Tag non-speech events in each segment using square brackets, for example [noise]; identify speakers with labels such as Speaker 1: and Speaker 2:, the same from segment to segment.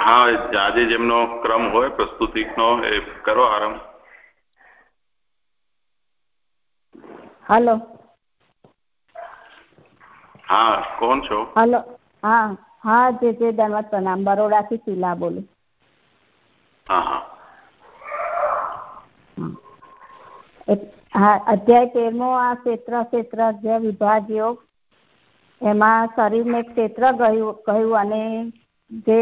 Speaker 1: હા આજે જેમનો ક્રમ હોય પ્રસ્તુતિનો એ કરો આરંભ.
Speaker 2: હલો.
Speaker 1: હા કોણ છો?
Speaker 2: હલો. હા હા જે જે દનવત પ્રણામ બરોડાથી શીલા બોલું.
Speaker 1: હા હા.
Speaker 2: હા અધ્યાય તેરમો આ ક્ષેત્ર ક્ષેત્ર જે વિભાગ યોગ એમાં શરીરને ક્ષેત્ર કહ્યું કહ્યું અને જે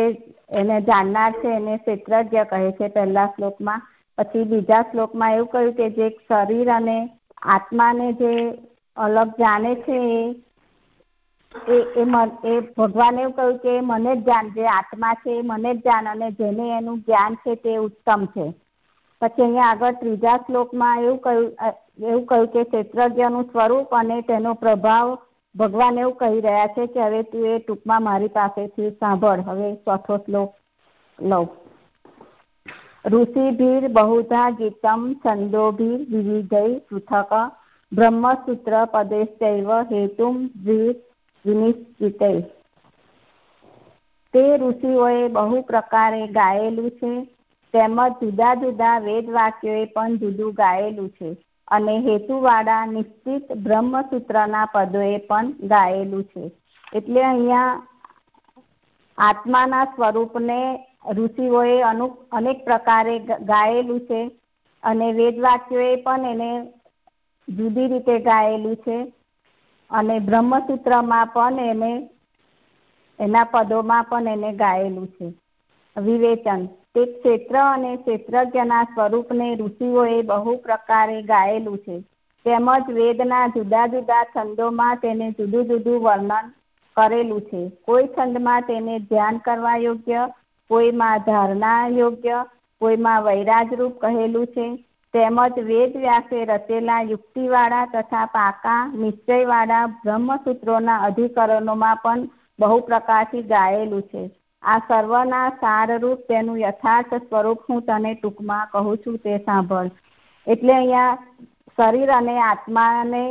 Speaker 2: એને જાણનાર છે, એને ક્ષેત્રજ્ઞ કહે છે પહેલા શ્લોકમાં. પછી બીજા શ્લોકમાં એવું કહ્યું કે જે શરીર અને આત્માને જે અલગ જાણે છે એ એ એ ભગવાને એવું કહ્યું કે મને જ જાણ, જે આત્મા છે એ મને જ જાણ અને જેને એનું જ્ઞાન છે તે ઉત્તમ છે. પછી અહીંયા આગળ ત્રીજા શ્લોકમાં એવું કહ્યું એવું કહ્યું કે ક્ષેત્રજ્ઞનું સ્વરૂપ અને તેનો પ્રભાવ ભગવાન એવું કહી રહ્યા છે કે હવે તું એ ટૂંકમાં મારી પાસેથી સાંભળ. હવે ચોથો શ્લોક લઉં. ઋષિભીર બહુધા ગીતમ છંદોભીર વિવિધૈ પૃથક બ્રહ્મસૂત્ર પદેશ્ચૈવ હેતુમ વિનિશ્ચિત. તે ઋષિઓએ બહુ પ્રકારે ગાયેલું છે. તેમજ જુદા જુદા વેદ વાક્યોએ પણ જુદું ગાયેલું છે. અને હેતુવાળા નિશ્ચિત બ્રહ્મસૂત્રના પદોએ પણ ગાયેલું છે. એટલે અહીંયા આત્માના સ્વરૂપને ઋષિઓએ અનુ, અનેક પ્રકારે ગાયેલું છે અને વેદવાક્યોએ પણ એને જુદી રીતે ગાયેલું છે અને બ્રહ્મસૂત્રમાં પણ એને, એના પદોમાં પણ એને ગાયેલું છે. વિવેચન. તે ક્ષેત્ર અને ક્ષેત્રજ્ઞના સ્વરૂપને ઋષિઓએ બહુ પ્રકારે ગાયેલું છે. તેમજ વેદના જુદા જુદા છંદોમાં તેને જુદું જુદું વર્ણન કરેલું છે. કોઈ છંદમાં તેને ધ્યાન કરવા યોગ્ય, કોઈમાં ધારણા યોગ્ય, કોઈમાં વૈરાજરૂપ કહેલું છે. તેમજ વેદ વ્યાસે રચેલા યુક્તિવાળા તથા પાકા નિશ્ચયવાળા બ્રહ્મસૂત્રોના અધિકરણોમાં પણ બહુ પ્રકારથી ગાયેલું છે. આ સર્વના સારરૂપ તેનું યથાર્થ સ્વરૂપ હું તને ટૂંકમાં કહું છું તે સાંભળ. એટલે અહીંયા શરીર અને આત્માને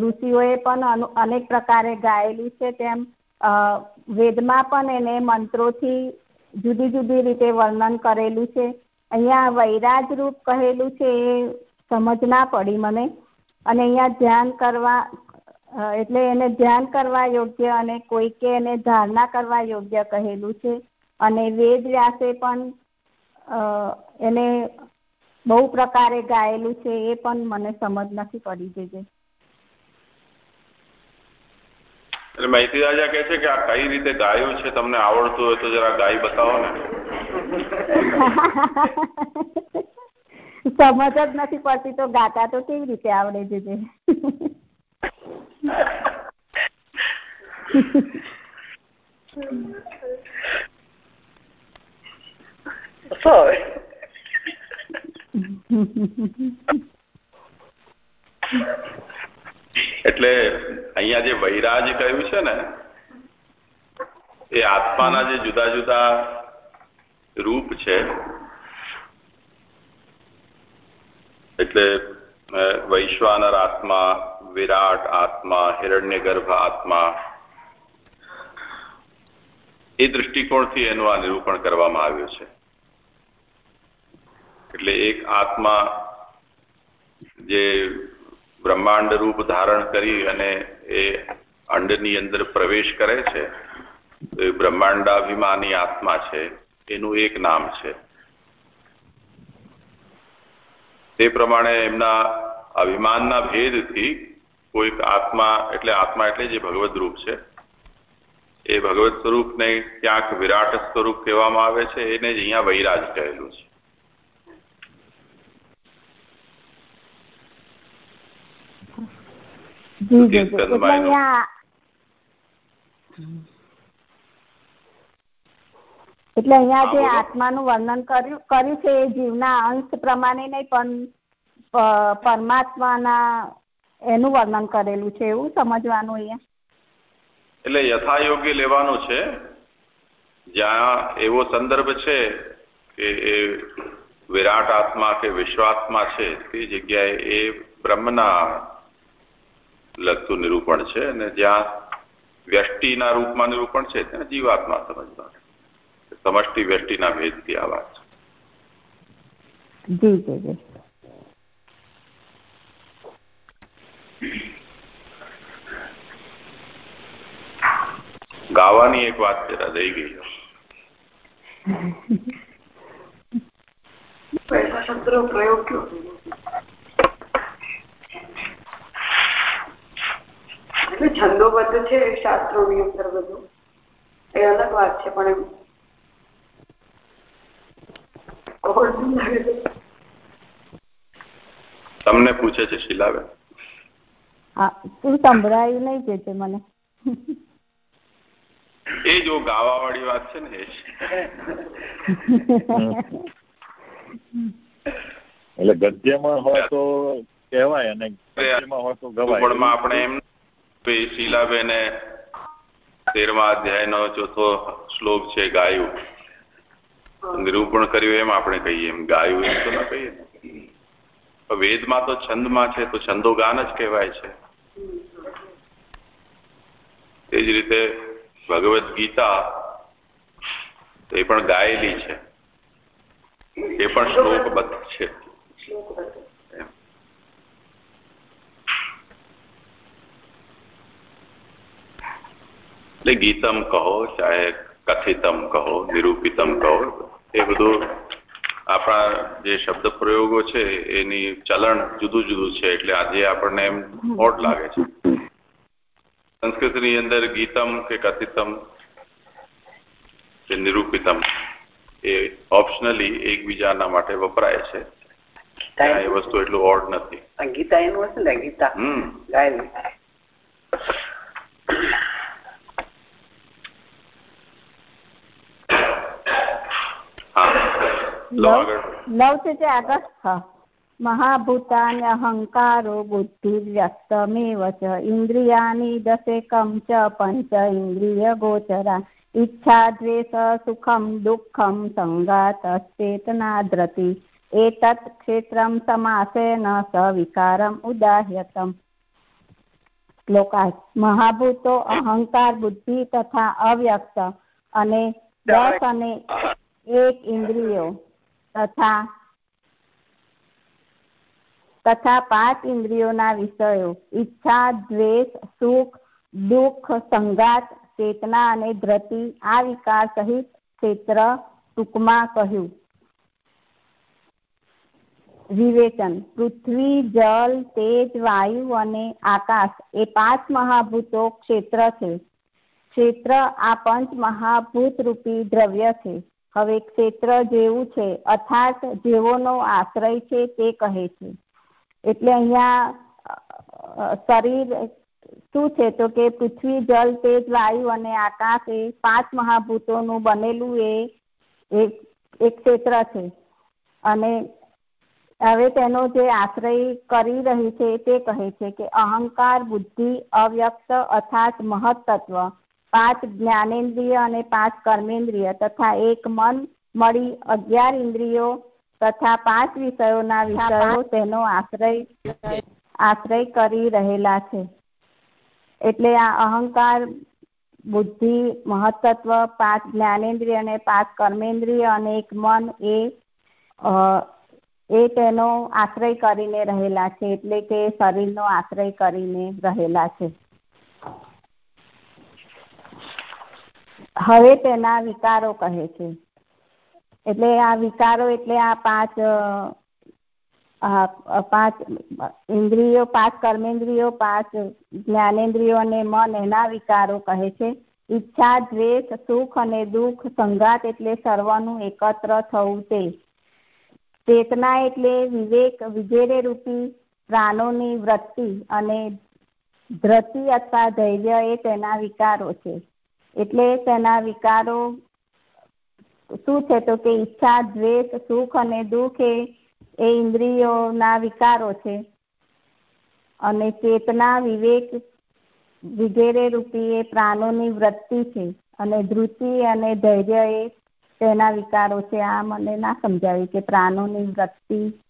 Speaker 2: ઋષિઓએ પણ અનેક પ્રકારે ગાયેલું છે તેમ વેદમાં પણ એને મંત્રોથી જુદી જુદી રીતે વર્ણન કરેલું છે. અહીંયા વૈરાજ રૂપ કહેલું છે એ સમજ ના પડી મને. અને અહીંયા ધ્યાન કરવા એટલે એને ધ્યાન કરવા યોગ્ય અને કોઈકે એને ધારણા કરવા યોગ્ય કહેલું છે. અને વેદ વ્યાસે પણ એને બહુ પ્રકારે ગાયેલું છે એ પણ મને સમજ નથી પડી જજે
Speaker 1: એટલે રાજા કહે છે કે આ કઈ રીતે ગાયું છે? તમને આવડતું હોય તો જરા ગાય બતાવો ને. [laughs]
Speaker 2: સમજ જ નથી પડતી તો ગાતા તો કેવી રીતે આવડે છે
Speaker 1: એટલે અહીંયા જે વૈરાજ કહ્યું છે ને, એ આત્માના જે જુદા જુદા રૂપ છે, એટલે વૈશ્વાનર આત્મા વિરાટ આત્મા હિરણ્યગર્ભ આત્મા એ દૃષ્ટિકોણથી એનું આ નિરૂપણ કરવામાં આવ્યું છે. એટલે એક આત્મા જે બ્રહ્માંડ રૂપ ધારણ કરી અને એ અંડની અંદર પ્રવેશ કરે છે, તો એ બ્રહ્માંડાભિમાની આત્મા છે, એનું એક નામ છે. તે પ્રમાણે એમના અભિમાનના ભેદથી કોઈક આત્મા એટલે આત્મા એટલે જે ભગવદ રૂપ છે એ ભગવત સ્વરૂપને ક્યાંક વિરાટ સ્વરૂપ કહેવામાં આવે છે એને જ અહીંયા વૈરાજ કહેલું છે.
Speaker 2: એટલે અહીંયા જે આત્માનું વર્ણન કર્યું કર્યું છે એ જીવના અંશ પ્રમાણે નહીં પણ પરમાત્માના એનું વર્ણન કરેલું છે એવું સમજવાનું અહીંયા?
Speaker 1: એટલે યથાયોગ્ય લેવાનું છે. જ્યાં એવો સંદર્ભ છે કે એ વિરાટ આત્મા કે વિશ્વાત્મા છે તે જગ્યાએ એ બ્રહ્મના લગતું નિરૂપણ છે અને જ્યાં વ્યષ્ટિના રૂપમાં નિરૂપણ છે ત્યાં જીવાત્મા સમજવા સમષ્ટિ વ્યષ્ટિના ભેદથી આ વાત
Speaker 2: જી જી જી.
Speaker 1: ગાવાની એક વાત જરા રહી ગઈ.
Speaker 3: પ્રયોગ છંદોબદ્ધ છે શાસ્ત્રોની અંદર બધું. એ અલગ વાત છે પણ એમ.
Speaker 1: તમને પૂછે છે શીલાબેન
Speaker 2: તું સંભળાયું નહીં કે છે મને?
Speaker 1: એ જો ગાવા વાળી વાત છે ને
Speaker 4: એટલે ગદ્યમાં હોય તો કહેવાય અને ગદ્યમાં હોય તો ગવાય.
Speaker 1: આપણે એમ શીલાબેને તેરમા અધ્યાયનો ચોથો શ્લોક છે ગાયું. નિરૂપણ કર્યું એમ આપણે કહીએ. એમ ગાયું એમ તો ના કહીએ. વેદમાં તો છંદમાં છે તો છંદો ગાન જ કહેવાય છે. એ જ રીતે ભગવદ્ ગીતા એ પણ ગાયેલી છે. એ પણ શ્લોકબદ્ધ છે. એટલે ગીતમ કહો ચાહે કથિતમ કહો, નિરૂપિતમ કહો, એ બધું આપણા જે શબ્દ પ્રયોગો છે, એની ચલણ જુદું જુદું છે, એટલે આજે આપણને એમ ઓડ લાગે છે. સંસ્કૃતની અંદર ગીતમ કે કથિતમ કે નિરૂપિતમ એ ઓપ્શનલી એકબીજાના માટે વપરાય છે એ વસ્તુ એટલું ઓડ નથી।
Speaker 3: ગીતા એનું હશે ને ગીતા
Speaker 1: હમ
Speaker 3: ગાયેલી
Speaker 2: છે આગળ महाभूतानि अहङ्कारो बुद्धिर्व्यक्तमेव च इन्द्रियाणि दशेकं च पञ्च इन्द्रियगोचरा इच्छा द्वेष सुखं दुःखं सङ्गातश्चेतनाद्रति एतत् क्षेत्रं समासेन सविकारम् उदाह्यतम् શ્લોકા મહાભૂતો અહંકાર બુદ્ધિ તથા અવ્યક્ત અને દસ અને એક ઇન્દ્રિયો તથા તથા પાંચ ઇન્દ્રિયોના વિષયો, ઈચ્છા, દ્વેષ, સુખ, દુઃખ, સંઘાત, ચેતના અને ધ્રતિ આ વિકાર સહિત ક્ષેત્ર ટૂંકમાં કહ્યું. વિવેચન. પૃથ્વી જલ તેજ, વાયુ અને આકાશ એ પાંચ મહાભૂતો ક્ષેત્ર છે. ક્ષેત્ર આ પંચ મહાભૂત રૂપી દ્રવ્ય છે. હવે ક્ષેત્ર જેવું છે અર્થાત જેવોનો આશ્રય છે તે કહે છે. એટલે અહીંયા શરીર શું છે? તો કે પૃથ્વી જલ તેજ, વાયુ અને આકાશ એ પાંચ મહાભૂતોનું બનેલું એ એક ક્ષેત્ર છે. અને હવે તેનો જે આશ્રય કરી રહી છે તે કહે છે કે અહંકાર, બુદ્ધિ, અવ્યક્ત અર્થાત મહત્તત્વ, પાંચ જ્ઞાનેન્દ્રિય અને પાંચ કર્મેન્દ્રિય તથા એક મન, મળી અગિયાર ઇન્દ્રિયો તથા પાંચ વિષયોના વિષયો તેનો આશ્રય આશ્રય કરી રહેલા છે. એટલે આ અહંકાર બુદ્ધિ મહત્તત્વ પાંચ જ્ઞાનેન્દ્રિય અને પાંચ કર્મેન્દ્રિય અને એક મન એ એ તેનો આશ્રય કરીને રહેલા છે. એટલે કે શરીરનો આશ્રય કરીને રહેલા છે. હવે તેના વિકારો કહે છે. એટલે આ વિકારો એટલે આ પાંચ પાંચ ઇન્દ્રિયો, પાંચ કર્મેન્દ્રિયો, પાંચ જ્ઞાનેન્દ્રિયો અને મન એના વિકારો કહે છે. ઈચ્છા, દ્વેષ, સુખ અને દુઃખ, સંઘાત એટલે સર્વનું એકત્ર થવું તે. ચેતના એટલે વિવેક વિગેરે રૂપી પ્રાણોની વૃત્તિ અને ધ્રતિ અથવા ધૈર્ય એ તેના વિકારો છે. એટલે તેના વિકારો શું છે તો કે ઈચ્છા, દ્વેષ, સુખ અને દુઃખ એ એ ઇન્દ્રિયોના વિકારો છે. અને ચેતના, વિવેક વિગેરે રૂપી એ પ્રાણોની વૃત્તિ છે. અને ધૃતિ અને ધૈર્ય એ તેના વિકારો છે. આ મને ના સમજાવ્યું કે પ્રાણોની વૃત્તિ.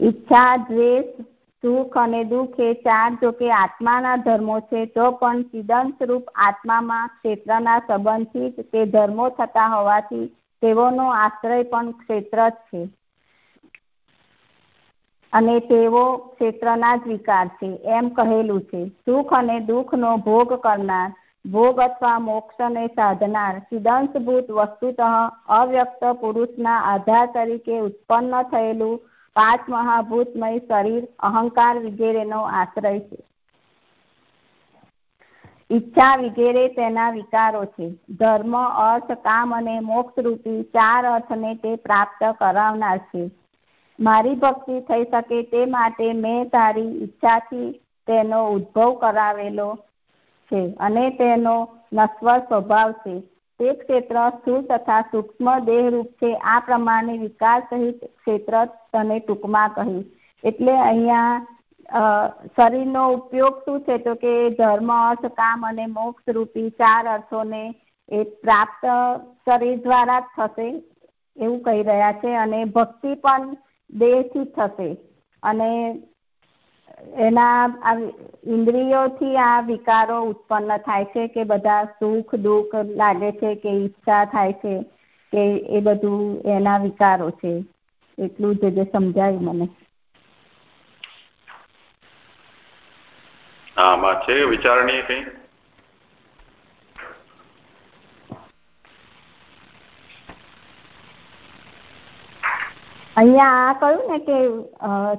Speaker 2: ઈચ્છા, દ્વેષ સુખ અને દુઃખ એ ચાર જોકે આત્માના ધર્મો છે, તો પણ ચિદન સ્વરૂપ આત્મામાં ક્ષેત્રના સંબંધિત તે ધર્મો થતા હોવાથી તેઓનો આશ્રય પણ ક્ષેત્ર જ છે. અને તેઓ ક્ષેત્રના જ વિકાર છે, એમ કહેલું છે. સુખ અને દુઃખનો ભોગ કરનાર, ભોગ અથવા મોક્ષને સાધનાર ચિદંશભૂત વસ્તુતઃ અવ્યક્ત પુરુષના આધાર તરીકે ઉત્પન્ન થયેલું પાંચ મહાભૂતમય શરીર અહંકાર વગેરેનો આશ્રય છે. ઈચ્છા વગેરે તેના વિકારો છે. ધર્મ, અર્થ, કામ અને મોક્ષ રૂપી ચાર અર્થને તે પ્રાપ્ત કરાવનાર છે. મારી ભક્તિ થઈ શકે તે માટે મેં તારી ઈચ્છાથી તેનો ઉદ્ભવ કરાવેલો છે અને તેનો નશ્વર સ્વભાવ છે. તે ક્ષેત્ર સ્થુલ તથા સૂક્ષ્મ દેહરૂપ છે. આ પ્રમાણે વિકાર સહિત ક્ષેત્ર તને ટૂંકમાં કહ્યું. એટલે અહીંયા શરીરનો ઉપયોગ શું છે? તો કે ધર્મ, અર્થ, કામ અને મોક્ષ રૂપી ચાર અર્થોને એ પ્રાપ્ત શરીર દ્વારા જ થશે એવું કહી રહ્યા છે. અને ભક્તિ પણ દેહથી થશે. અને એના ઇન્દ્રિયોથી આ વિકારો ઉત્પન્ન થાય છે કે બધા સુખ, દુઃખ લાગે છે કે ઈચ્છા થાય છે કે એ બધું એના વિકારો છે. એટલું જ જે સમજાયું મને.
Speaker 1: આમાં છે વિચારણી કઈ?
Speaker 2: અહીંયા આ કહ્યું ને કે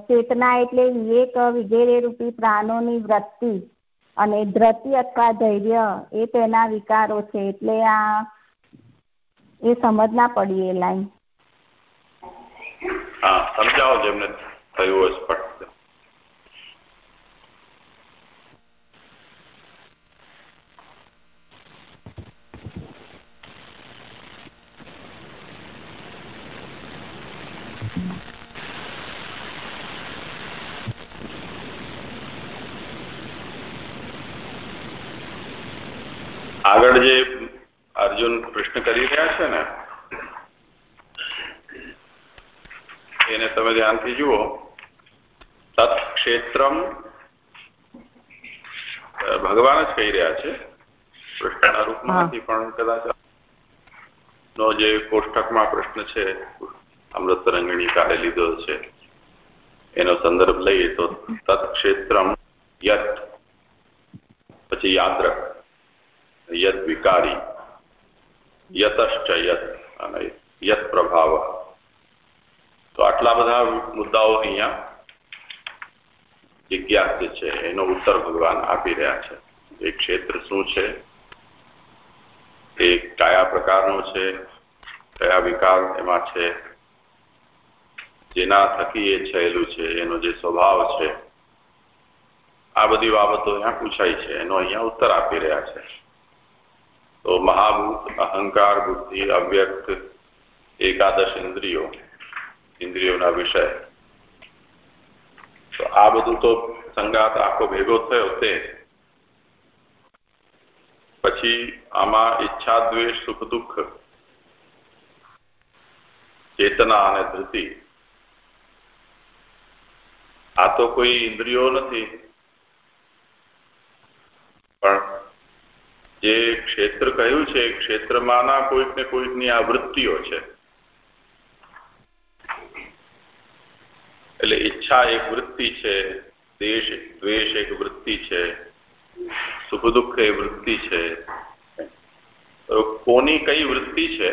Speaker 2: ચેતના એટલે વિવેક વગેરે રૂપી, પ્રાણોની વૃત્તિ અને ધ્રતિ અથવા ધૈર્ય એ તેના વિકારો છે એટલે આ એ સમજ ના પડી એ લાઈન.
Speaker 1: સમજાવો જેમને થયું હોય સ્પષ્ટ આગળ જે અર્જુન પ્રશ્ન કરી રહ્યા છે ને એને તમે ધ્યાનથી જુઓ. તત્ક્ષેત્રમ ભગવાન જ કહી રહ્યા છે. પ્રશ્નના રૂપમાં નથી પણ કદાચ નો જે કોષ્ટકમાં પ્રશ્ન છે અમૃત તરંગણી કાલે લીધો છે એનો સંદર્ભ લઈએ તો તત્ક્ષેત્રમ યત પછી યાત્રક યદ વિકારી યતશ્ચ યત અને યત પ્રભાવ તો આટલા બધા મુદ્દાઓ અહીંયા જિજ્ઞાસ છે એનો ઉત્તર ભગવાન આપી રહ્યા છે એ ક્ષેત્ર શું છે એ કયા પ્રકારનું છે કયા વિકાર એમાં છે જેના થકી એ થયેલું છે એનો જે સ્વભાવ છે આ બધી બાબતો અહીંયા પૂછાય છે એનો અહીંયા ઉત્તર આપી રહ્યા છે તો મહાભૂત અહંકાર બુદ્ધિ અવ્યક્ત એકાદશ ઇન્દ્રિયો ઇન્દ્રિયોના વિષય તો આ બધું તો સંગાત આખો ભેગો થયો તે પછી આમાં ઈચ્છા દ્વેષ સુખ દુઃખ ચેતના અને ધૃતિ આ તો કોઈ ઇન્દ્રિયો નથી પણ જે ક્ષેત્ર કહ્યું છે, ક્ષેત્રમાંના કોઈક ને કોઈકની આ વૃત્તિઓ છે. એટલે ઈચ્છા એક વૃત્તિ છે, દેશ દ્વેષ એક વૃત્તિ છે, સુખ દુઃખ એ વૃત્તિ છે. કોની કઈ વૃત્તિ છે,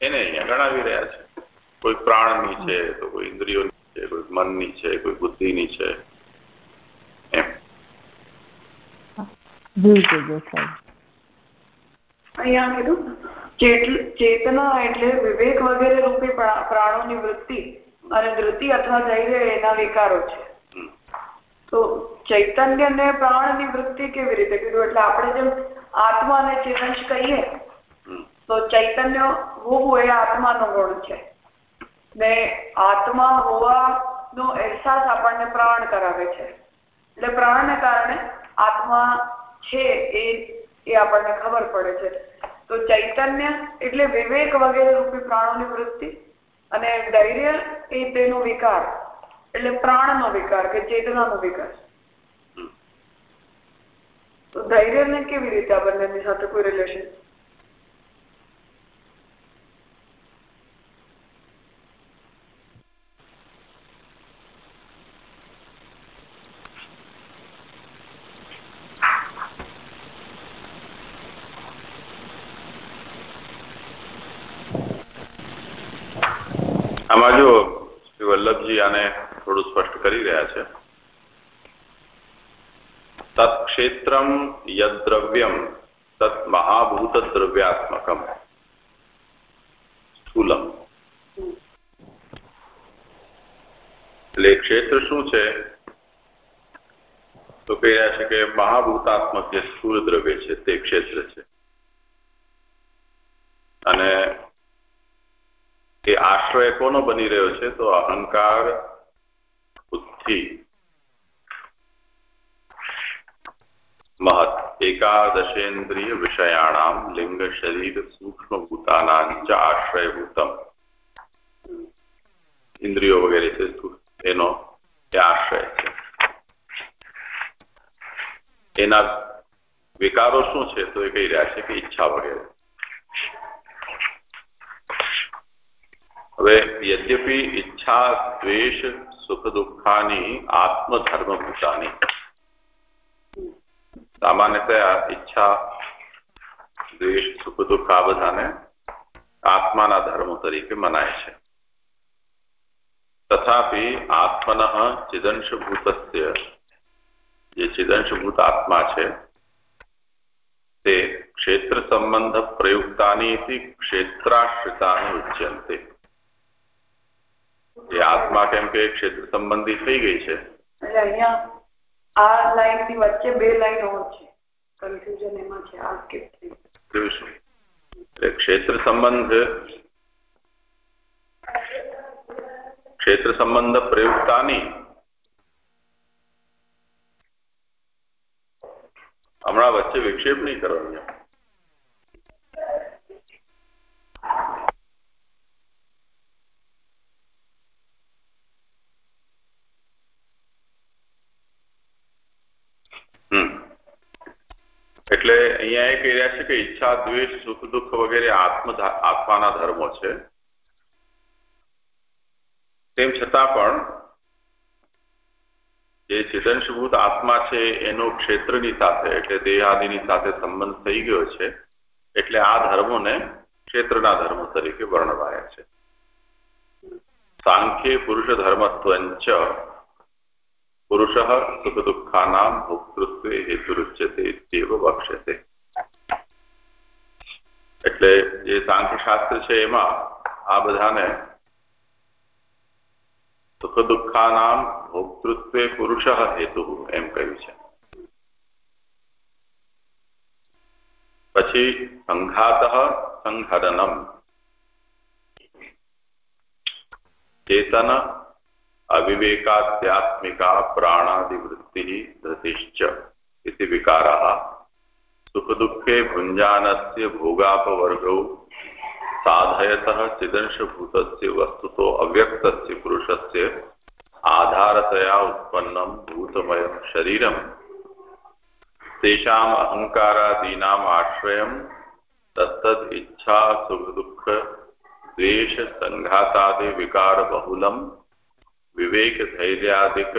Speaker 1: એને અહીંયા ગણાવી રહ્યા છે. કોઈ પ્રાણની છે, તો કોઈ ઇન્દ્રિયોની છે, કોઈ મનની છે, કોઈ બુદ્ધિની છે. એમ.
Speaker 3: અહીંયા કીધું ચેતના એટલે વિવેક વગેરે રૂપી પ્રાણોની વૃત્તિ અને ધૃતિ અથવા ધૈર્ય એના વિકારો છે. તો ચૈતન્ય ને પ્રાણની વૃત્તિ કેવી રીતે કીધું? એટલે આપણે જેમ આત્મા ને ચેતંશ કહીએ તો ચૈતન્ય હોવું એ આત્માનો ગુણ છે. ને આત્મા હોવાનો અહેસાસ આપણને પ્રાણ કરાવે છે. એટલે પ્રાણને કારણે આત્મા છે એ એ આપણને ખબર પડે છે. તો ચૈતન્ય એટલે વિવેક વગેરે રૂપી પ્રાણોની વૃત્તિ અને ધૈર્ય એ તેનો વિકાર, એટલે પ્રાણનો વિકાર કે ચેતનાનો વિકાર. તો ધૈર્યને કેવી રીતે આ બંનેની સાથે કોઈ રિલેશન
Speaker 1: જો શ્રી વલ્લભજી આને થોડું સ્પષ્ટ કરી રહ્યા છે તત્ક્ષેત્રમ यद्रव्यम तत् महाभूत દ્રવ્યાત્મકમ સ્થૂલમ. એટલે ક્ષેત્ર શું છે? તો કહી રહ્યા છે કે મહાભૂતાત્મક જે સ્થૂળ દ્રવ્ય છે તે ક્ષેત્ર છે. અને એ આશ્રય કોનો બની રહ્યો છે? તો અહંકાર, બુદ્ધિ. લિંગ શરીર સૂક્ષ્મભૂતાનાં ચ આશ્રયભૂતમ ઇન્દ્રિયો વગેરે છે એનો એ આશ્રય છે એના વિકારો શું છે તો એ કહી રહ્યા છે કે ઈચ્છા વગેરે. હવે યદ્યપિ ઈચ્છા દ્વેષ સુખ દુઃખાની આત્મધર્મભૂતાની સામાન્યતયા ઈચ્છા, દ્વેષ, સુખ, દુઃખ આ બધાને આત્માના ધર્મ તરીકે મનાય છે. તથાપિ આત્મન ચિદંશભૂત જે ચિદંશભૂત આત્મા છે, તે ક્ષેત્ર સંબંધ પ્રયુક્તાની ક્ષેત્રાશ્રિતાની ઉચ્યંતે. એ આત્મા કેમ કે ક્ષેત્ર સંબંધી થઈ ગઈ છે.
Speaker 3: આ લાઈનની વચ્ચે બે લાઈનો છે. કન્ફ્યુઝન એમાં છે. આ સ્કીપ
Speaker 1: ક્ષેત્ર સંબંધ ક્ષેત્ર સંબંધ પ્રયુક્તાની હમણાં વચ્ચે વિક્ષેપ નહીં કરવાની. એટલે અહીંયા એ કહી રહ્યા છે કે ઈચ્છા, દ્વેષ, સુખ, દુઃખ વગેરે આત્મ આત્માના ધર્મો છે. તેમ છતાં પણ જે ચેતનશભૂત આત્મા છે એનો ક્ષેત્રની સાથે એટલે દેહાદિની સાથે સંબંધ થઈ ગયો છે એટલે આ ધર્મોને ક્ષેત્રના ધર્મ તરીકે વર્ણવાયા છે. સાંખ્ય પુરુષ ધર્મત્વંચ સુખ દુઃખાના ભોક્તૃત્વ હેતુરુચ્યતે તેવ વક્ષ્યતે એટલે જે સાંખ્ય શાસ્ત્ર છે એમાં આ બધાને સુખ દુઃખાનામ ભોક્તૃત્વે પુરુષ હેતુ એમ કહ્યું છે પછી સંઘાત સંહરનમ ચેતન अविवेकाध्यात्मिका प्राणादिवृत्तिः धृतिश्च इति विकाराः सुखदुःखे भुञ्जानस्य भोगापवर्गौ साधयतः चिदंशभूतस्य वस्तुतो अव्यक्तस्य पुरुषस्य आधारतया उत्पन्नं भूतमयं शरीरं तेषाम् अहङ्कारादीनाम् आश्रयं तत्तद् इच्छा सुखदुःख द्वेष सङ्घातादिविकारबहुलं विवेक धैर्यादिक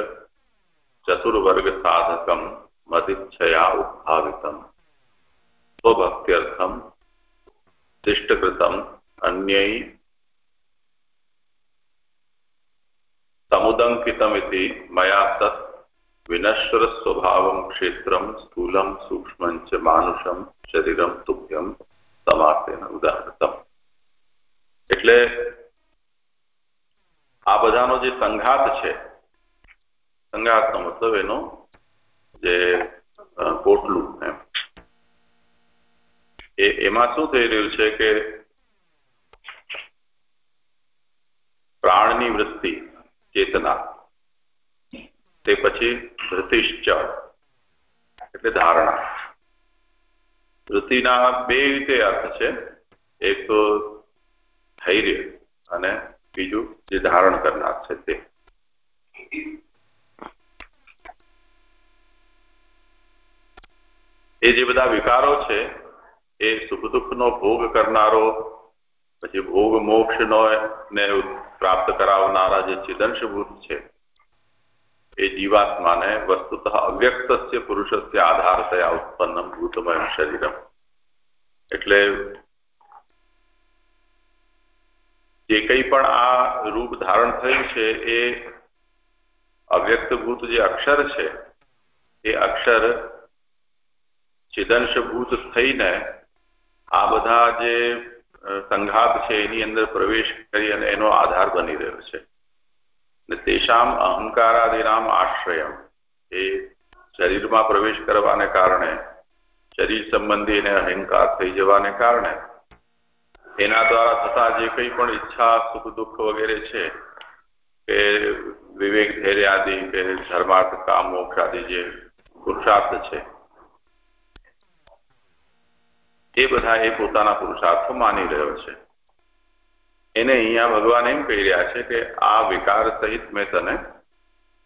Speaker 1: चतुर्वर्ग साधकम मदिच्छया उत्भावितम स्वभक्त्यर्थम दिष्टकृतम अन्यै समुदंकितमिति मया तत् विनश्वर स्वभावं क्षेत्रं स्थूलं सूक्ष्मं च मानुषं शरीरं तुभ्यं समासेन ઉદાહરતમ એટલે આ બધાનો જે સંઘાત છે, સંઘાતનો મતલબ એનો જે પોટલું એમ. એ, એમાં શું થઈ રહ્યું છે કે પ્રાણની વૃત્તિ, ચેતના, તે પછી ધૃતિશ્ચળ, એટલે ધારણા. વૃત્તિના બે રીતે અર્થ છે. એક તો ધૈર્ય અને બીજું જે ધારણ કરનાર છે તે. એ જે બધા વિકારો છે, એ સુખ દુઃખનો ભોગ કરનારો, પછી ભોગ મોક્ષનો ને પ્રાપ્ત કરાવનારા જે ચિદંશભૂત છે, એ જીવાત્માને વસ્તુતઃ અવ્યક્તસ્ય પુરુષસ્ય આધારતયા ઉત્પન્ન ભૂતમય શરીરમ. એટલે જે કંઈ પણ આ રૂપ ધારણ થયું છે, એ અવ્યક્તભૂત જે અક્ષર છે, એ અક્ષર છેદંશભૂત થઈને આ બધા જે સંઘાત છે, એની અંદર પ્રવેશ કરી અને એનો આધાર બની રહ્યો છે. ને તેષામ અહંકારાદિનામ આશ્રયમ. એ શરીરમાં પ્રવેશ કરવાને કારણે, શરીર સંબંધી એને અહંકાર થઈ જવાને કારણે એના દ્વારા થતા જે કંઈ પણ ઈચ્છા, સુખ, દુઃખ વગેરે છે, કે વિવેક, ધૈર્ય આદિ, કે ધર્માર્થ, કામ, મોક્ષ આદિ જે પુરુષાર્થ છે, એ બધા એ પોતાના પુરુષાર્થ માની રહ્યો છે. એને અહીંયા ભગવાન એમ કહી રહ્યા છે કે આ વિકાર સહિત મેં તને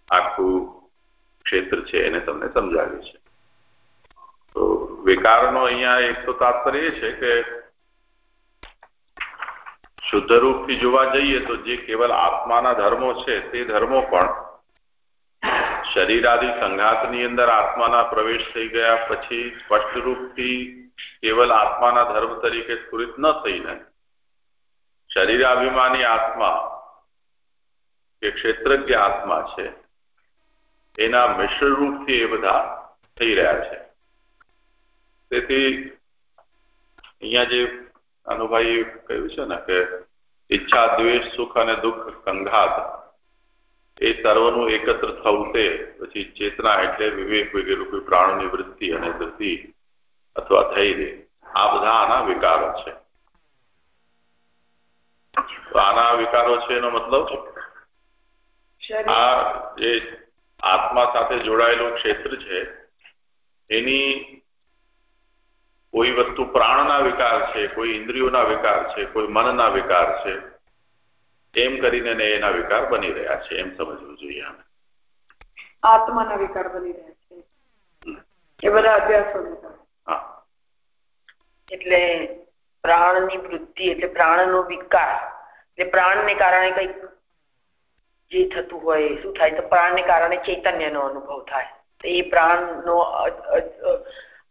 Speaker 1: આખું ક્ષેત્ર છે એને તમને સમજાવ્યું છે. તો વિકારનો અહીંયા એક તો તાત્પર્ય છે કે શુદ્ધ રૂપથી જોવા જઈએ તો જે કેવલ આત્માના ધર્મો છે તે ધર્મો પણ શરીર આદિ સંઘાતની અંદર આત્માના પ્રવેશ થઈ ગયા પછી સ્પષ્ટ રૂપથી કેવલ આત્માના ધર્મ તરીકે સ્ફુરિત ન થઈને શરીરાભિમાની આત્મા કે ક્ષેત્રજ્ઞ આત્મા છે, એના મિશ્ર રૂપથી એ બધા થઈ રહ્યા છે. તેથી અહીંયા જે અનુભાઈ કહ્યું છે ને કે ઈચ્છા દ્વેષ સુખ અને દુઃખ સંઘાત. એ સર્વનું એકત્ર થવું તે પછી ચેતના એટલે વિવેક વગેરે પ્રાણોની વૃત્તિ અને વૃત્તિ અથવા ધૈર્ય. આ બધા આના વિકારો છે. તો આના વિકારો છે એનો મતલબ? આ જે આત્મા સાથે જોડાયેલું ક્ષેત્ર છે એની કોઈ વસ્તુ પ્રાણના વિકાર છે કોઈ ઇન્દ્રિયોના વિકાર છે કોઈ મનના વિકાર છે એમ કરીને એના વિકાર બની રહ્યા છે એમ સમજવું જોઈએ આને
Speaker 3: આત્માના વિકાર બની રહ્યા છે. એ બધા અભ્યાસો
Speaker 5: હા. એટલે પ્રાણની વૃદ્ધિ એટલે પ્રાણનો વિકાર એટલે પ્રાણને કારણે કંઈક જે થતું હોય શું થાય? તો પ્રાણને કારણે ચૈતન્યનો અનુભવ થાય. એ પ્રાણનો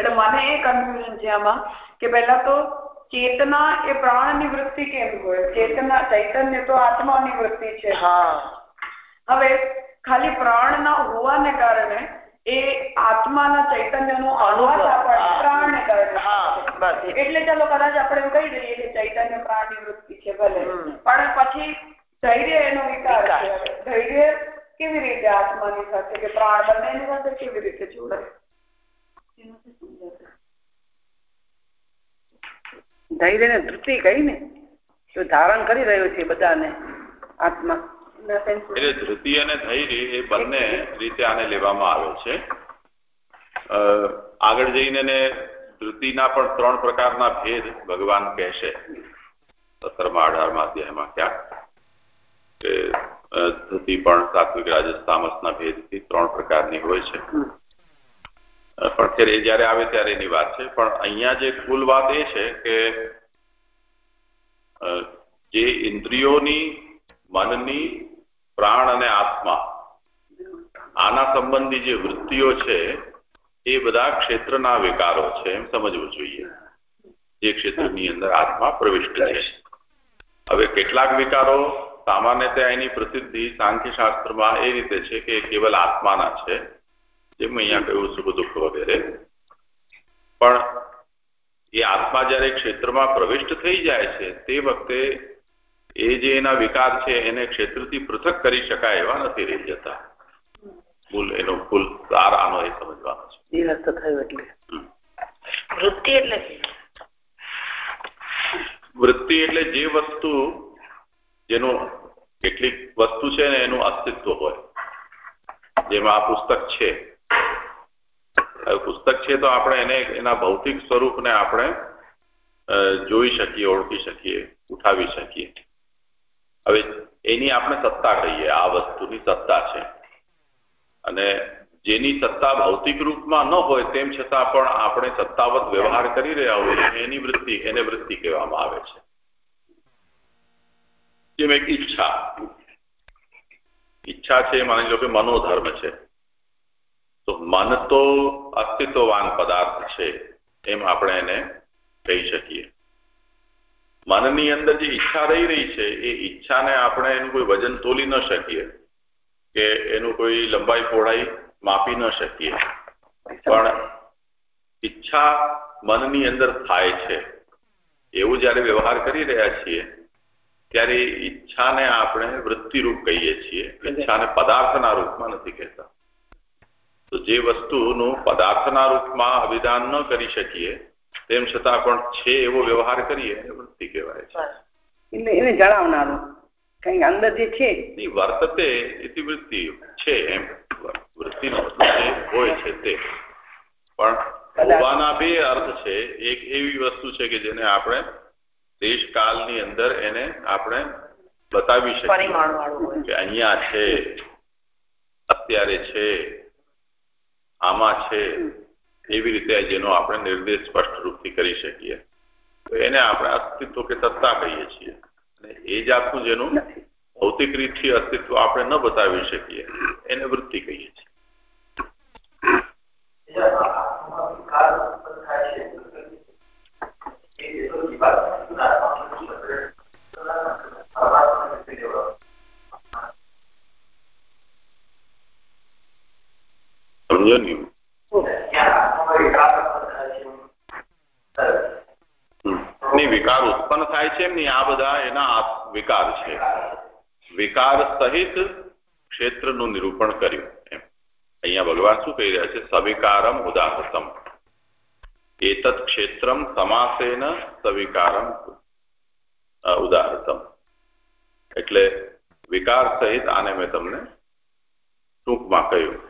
Speaker 3: એટલે મને એ કન્ફ્યુઝન છે આમાં કે પહેલા તો ચેતના એ પ્રાણની વૃત્તિ કેમ હોય? ચેતના ચૈતન્ય તો આત્માની વૃત્તિ છે હવે ખાલી પ્રાણના હોવાને કારણે એ આત્માના ચૈતન્યનો આભાસ આપણને પ્રાણને કારણે એટલે ચાલો કદાચ આપણે એવું કહી દઈએ કે ચૈતન્ય પ્રાણની વૃત્તિ છે ભલે. પણ પછી ધૈર્ય એનો વિકાર છે ધૈર્ય કેવી રીતે આત્માની સાથે કે પ્રાણ બંનેની સાથે કેવી રીતે જોડાય?
Speaker 6: ધૈર્ય ને ધૃતિ કહી ને તો ધારણ કરી રહ્યો છે બધાને આત્મા.
Speaker 1: એટલે ધૃતિ અને ધૈર્ય એ બંને રીતે આને લેવામાં આવે છે. આગળ જઈને ધૃતિના પણ ત્રણ પ્રકારના ભેદ ભગવાન કહેશે. સત્તરમા અઢારમા અધ્યાયમાં ક્યાંક કે ધૃતિ પણ સાત્વિક રાજસ તામસના ભેદથી ત્રણ પ્રકારની હોય છે. પણ એ જયારે આવે ત્યારે એની વાત છે. પણ અહીંયા જે કુલ વાત એ છે કે જે ઇન્દ્રિયોની, મનની, પ્રાણ અને આત્મા આના સંબંધી જે વૃત્તિઓ છે, એ બધા ક્ષેત્રના વિકારો છે. એમ સમજવું જોઈએ. જે ક્ષેત્રની અંદર આત્મા પ્રવિષ્ટ છે. હવે કેટલાક વિકારો સામાન્યતઃ એની પ્રસિદ્ધિ સાંખ્ય શાસ્ત્રમાં એ રીતે છે કે કેવલ આત્માના છે. જેમ અહીંયા કહ્યું સુખ દુઃખ વગેરે. પણ એ આત્મા જ્યારે ક્ષેત્રમાં પ્રવિષ્ટ થઈ જાય છે તે વખતે એ જે એના વિકાર છે એને ક્ષેત્રથી પૃથક કરી શકાય એવા નથી રહી જતા. ભૂલ એનો ભૂલ સાર આનો એ સમજવાનો
Speaker 6: છે.
Speaker 5: વૃત્તિ એટલે
Speaker 1: વૃત્તિ એટલે જે વસ્તુ જેનું કેટલીક વસ્તુ છે ને એનું અસ્તિત્વ હોય. જેમાં આ પુસ્તક છે. પુસ્તક છે તો આપણે એને એના ભૌતિક સ્વરૂપને આપણે જોઈ શકીએ, ઓળખી શકીએ, ઉઠાવી શકીએ. હવે એની આપણે સત્તા કહીએ, આ વસ્તુની સત્તા છે. અને જેની સત્તા ભૌતિક રૂપમાં ન હોય તેમ છતાં પણ આપણે સત્તાવત વ્યવહાર કરી રહ્યા હોઈએ એની વૃત્તિ, એને વૃત્તિ કહેવામાં આવે છે. જેમ ઈચ્છા. ઈચ્છા છે માની લો કે મનોધર્મ છે. તો મન તો અસ્તિત્વવાન પદાર્થ છે એમ આપણે એને કહી શકીએ. મનની અંદર જે ઈચ્છા રહી રહી છે, એ ઈચ્છાને આપણે એનું કોઈ વજન તોલી ન શકીએ કે એનું કોઈ લંબાઈ પહોળાઈ માપી ન શકીએ. પણ ઈચ્છા મનની અંદર થાય છે. એવું જ્યારે વ્યવહાર કરી રહ્યા છીએ, ત્યારે ઈચ્છાને આપણે વૃત્તિરૂપ કહીએ છીએ. ઈચ્છાને પદાર્થના રૂપમાં નથી કહેતા. તો જે વસ્તુનું પદાર્થના રૂપમાં અવિધાન ન કરી શકીએ તેમ છતાં પણ છે એવો વ્યવહાર કરીએ વૃત્તિ કહેવાય છે.
Speaker 6: એટલે એને જણાવનારું. કઈ અંદર જે છે.
Speaker 1: વર્તતે એથી વૃત્તિ છે એમ. વૃત્તિનો હોય છે તે. પણ હોવાના બે અર્થ છે. એક એવી વસ્તુ છે કે જેને આપણે દેશ કાળની અંદર એને આપણે બતાવી શકીએ. કે અહીંયા છે અત્યારે છે. આમાં છે એવી રીતે જેનો આપણે નિર્દેશ સ્પષ્ટ રૂપથી કરી શકીએ. તો એને આપણે અસ્તિત્વ કે સત્તા કહીએ છીએ. અને એ જાતનું જેનું ભૌતિક રીતથી અસ્તિત્વ આપણે ન બતાવી શકીએ એને વૃત્તિ કહીએ છીએ. સમજો નહીં વિકાર ઉત્પન્ન થાય છે એમની આ બધા એના વિકાર છે. વિકાર સહિત ક્ષેત્રનું નિરૂપણ કર્યું એમ. અહીંયા ભગવાન શું કહી રહ્યા છે? સવિકારમ ઉદાહરતમ એતત ક્ષેત્રમ સમાસેન સવિકારમ ઉદાહરતમ એટલે વિકાર સહિત આને મેં તમને ટૂંકમાં કહ્યું.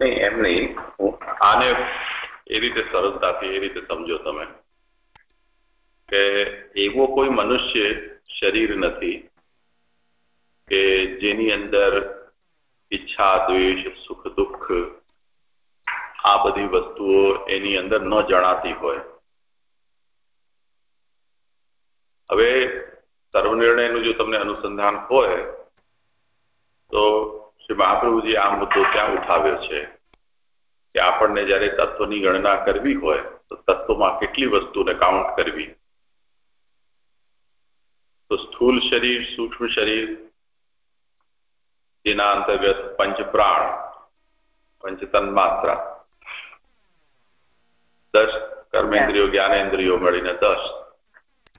Speaker 1: નહીં, એમ નહીં. આને એ રીતે સરળતાથી, એ રીતે સમજો તમે. કે એવો કોઈ મનુષ્ય શરીર નથી કે જેની અંદર ઈચ્છા, દ્વેષ, સુખ, દુઃખ આ બધી વસ્તુઓ એની અંદર ન જણાતી હોય. હવે સર્વનિર્ણયનું જો તમને અનુસંધાન હોય, તો શ્રી મહાપ્રભુજી આ મુદ્દો ત્યાં ઉઠાવ્યો છે કે આપણને જયારે તત્વની ગણના કરવી હોય તો તત્વમાં કેટલી વસ્તુને કાઉન્ટ કરવી? તો સ્થૂલ શરીર સૂક્ષ્મ શરીર જેના અંતર્ગત પંચપ્રાણ પંચ તન્માત્રા દસ કર્મેન્દ્રિયો જ્ઞાનેન્દ્રિયો મળીને દસ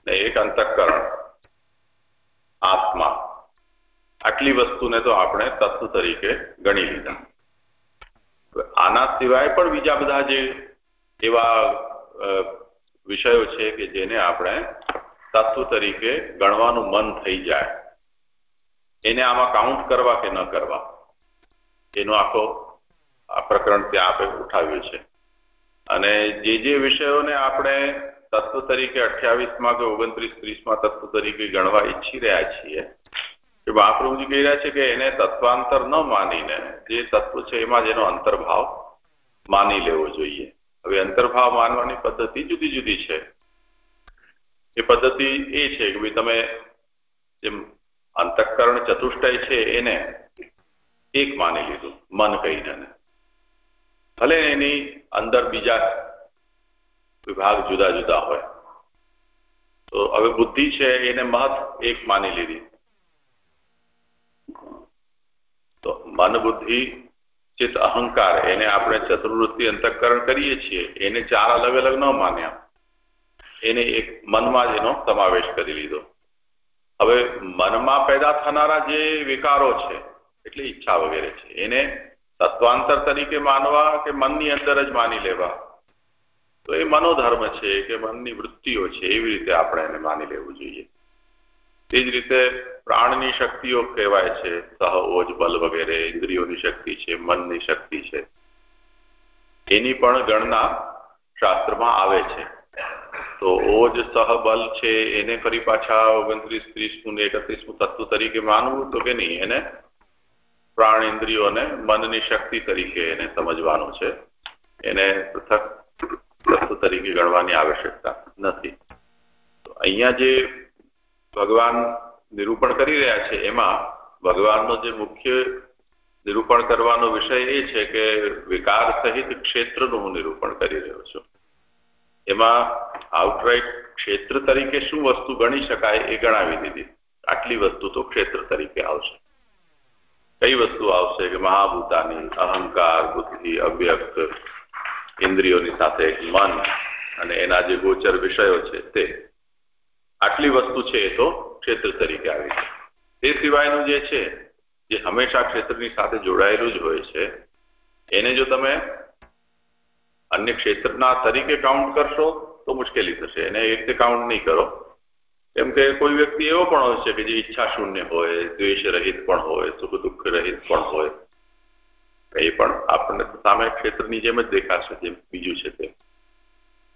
Speaker 1: ને એક અંતઃકરણ આત્મા. આટલી વસ્તુને તો આપણે તત્વ તરીકે ગણી લીધા. આના સિવાય પણ બીજા બધા જે એવા વિષયો છે કે જેને આપણે તત્વ તરીકે ગણવાનું મન થઈ જાય, એને આમાં કાઉન્ટ કરવા કે ન કરવા, એનો આખો આ પ્રકરણ ત્યાં આપણે ઉઠાવ્યું છે. અને જે જે વિષયોને આપણે તત્વ તરીકે અઠ્યાવીસમાં કે ઓગણત્રીસ, ત્રીસમાં તત્વ તરીકે ગણવા ઈચ્છી રહ્યા છીએ કે મહાપ્રભુજી કહી રહ્યા છે કે એને તત્વાંતર ન માનીને, જે તત્વ છે એમાં જેનો અંતર્ભાવ માની લેવો જોઈએ. હવે અંતર્ભાવ માનવાની પદ્ધતિ જુદી જુદી છે. એ પદ્ધતિ એ છે કે ભાઈ તમે જેમ અંતઃકરણ ચતુષ્ટય છે એને એક માની લીધું, મન કહીને ભલે એની અંદર બીજા વિભાગ જુદા જુદા હોય. તો હવે બુદ્ધિ છે એને મહત એક માની લીધી. તો મન બુદ્ધિ, ચિત્ત અહંકાર, એને આપણે ચતુર્વૃત્તિ અંતઃકરણ કરીએ છીએ. એને ચાર અલગ અલગ ન માન્યા. એને એક મનમાં જ એનો સમાવેશ કરી લીધો. હવે મનમાં પેદા થનારા જે વિકારો છે, એટલે ઈચ્છા વગેરે છે, એને તત્વાંતર તરીકે માનવા કે મનની અંદર જ માની લેવા? તો એ મનોધર્મ છે કે મનની વૃત્તિઓ છે, એવી રીતે આપણે એને માની લેવું જોઈએ. તે જ રીતે પ્રાણની શક્તિઓ કહેવાય છે. સહ, ઓજ, બલ વગેરે ઇન્દ્રિયોની શક્તિ છે, મનની શક્તિ છે. એની પણ ગણના શાસ્ત્રમાં આવે છે. તો ઓજ સહબલ છે, એને ફરી પાછા ઓગણત્રીસ ત્રીસમું ને એકત્રીસમું તત્વ તરીકે માનવું તો કે નહીં, એને પ્રાણ ઇન્દ્રિયો અને મનની શક્તિ તરીકે એને સમજવાનું છે. એને પૃથક તત્વ તરીકે ગણવાની આવશ્યકતા નથી. અહીંયા જે ભગવાન નિરૂપણ કરી રહ્યા છે. એમાં ભગવાનનો જે મુખ્ય નિરૂપણ કરવાનો વિષય એ છે કે વિકાર સહિત ક્ષેત્રનું હું નિરૂપણ કરી રહ્યો છું. એમાં આઉટરાઇટ ક્ષેત્ર તરીકે શું વસ્તુ ગણી શકાય એ ગણાવી દીધી. આટલી વસ્તુ તો ક્ષેત્ર તરીકે આવશે. કઈ વસ્તુ આવશે કે મહાભૂતાની અહંકાર, બુદ્ધિ અવ્યક્ત ઇન્દ્રિયોની સાથે મન અને એના જે ગોચર વિષયો છે તે. આટલી વસ્તુ છે એ તો ક્ષેત્ર તરીકે આવી છે. તે સિવાયનું જે છે, જે હંમેશા ક્ષેત્રની સાથે જોડાયેલું જ હોય છે, એને જો તમે અન્ય ક્ષેત્રના તરીકે કાઉન્ટ કરશો, તો મુશ્કેલી થશે. એને એ રીતે કાઉન્ટ નહીં કરો. કેમ કે કોઈ વ્યક્તિ એવો પણ હોય છે કે જે ઈચ્છા શૂન્ય હોય, દ્વેષ રહિત પણ હોય, સુખ દુઃખ રહિત પણ હોય. એ પણ આપણને સામે ક્ષેત્રની જેમ જ દેખાશે, જેમ બીજું છે તે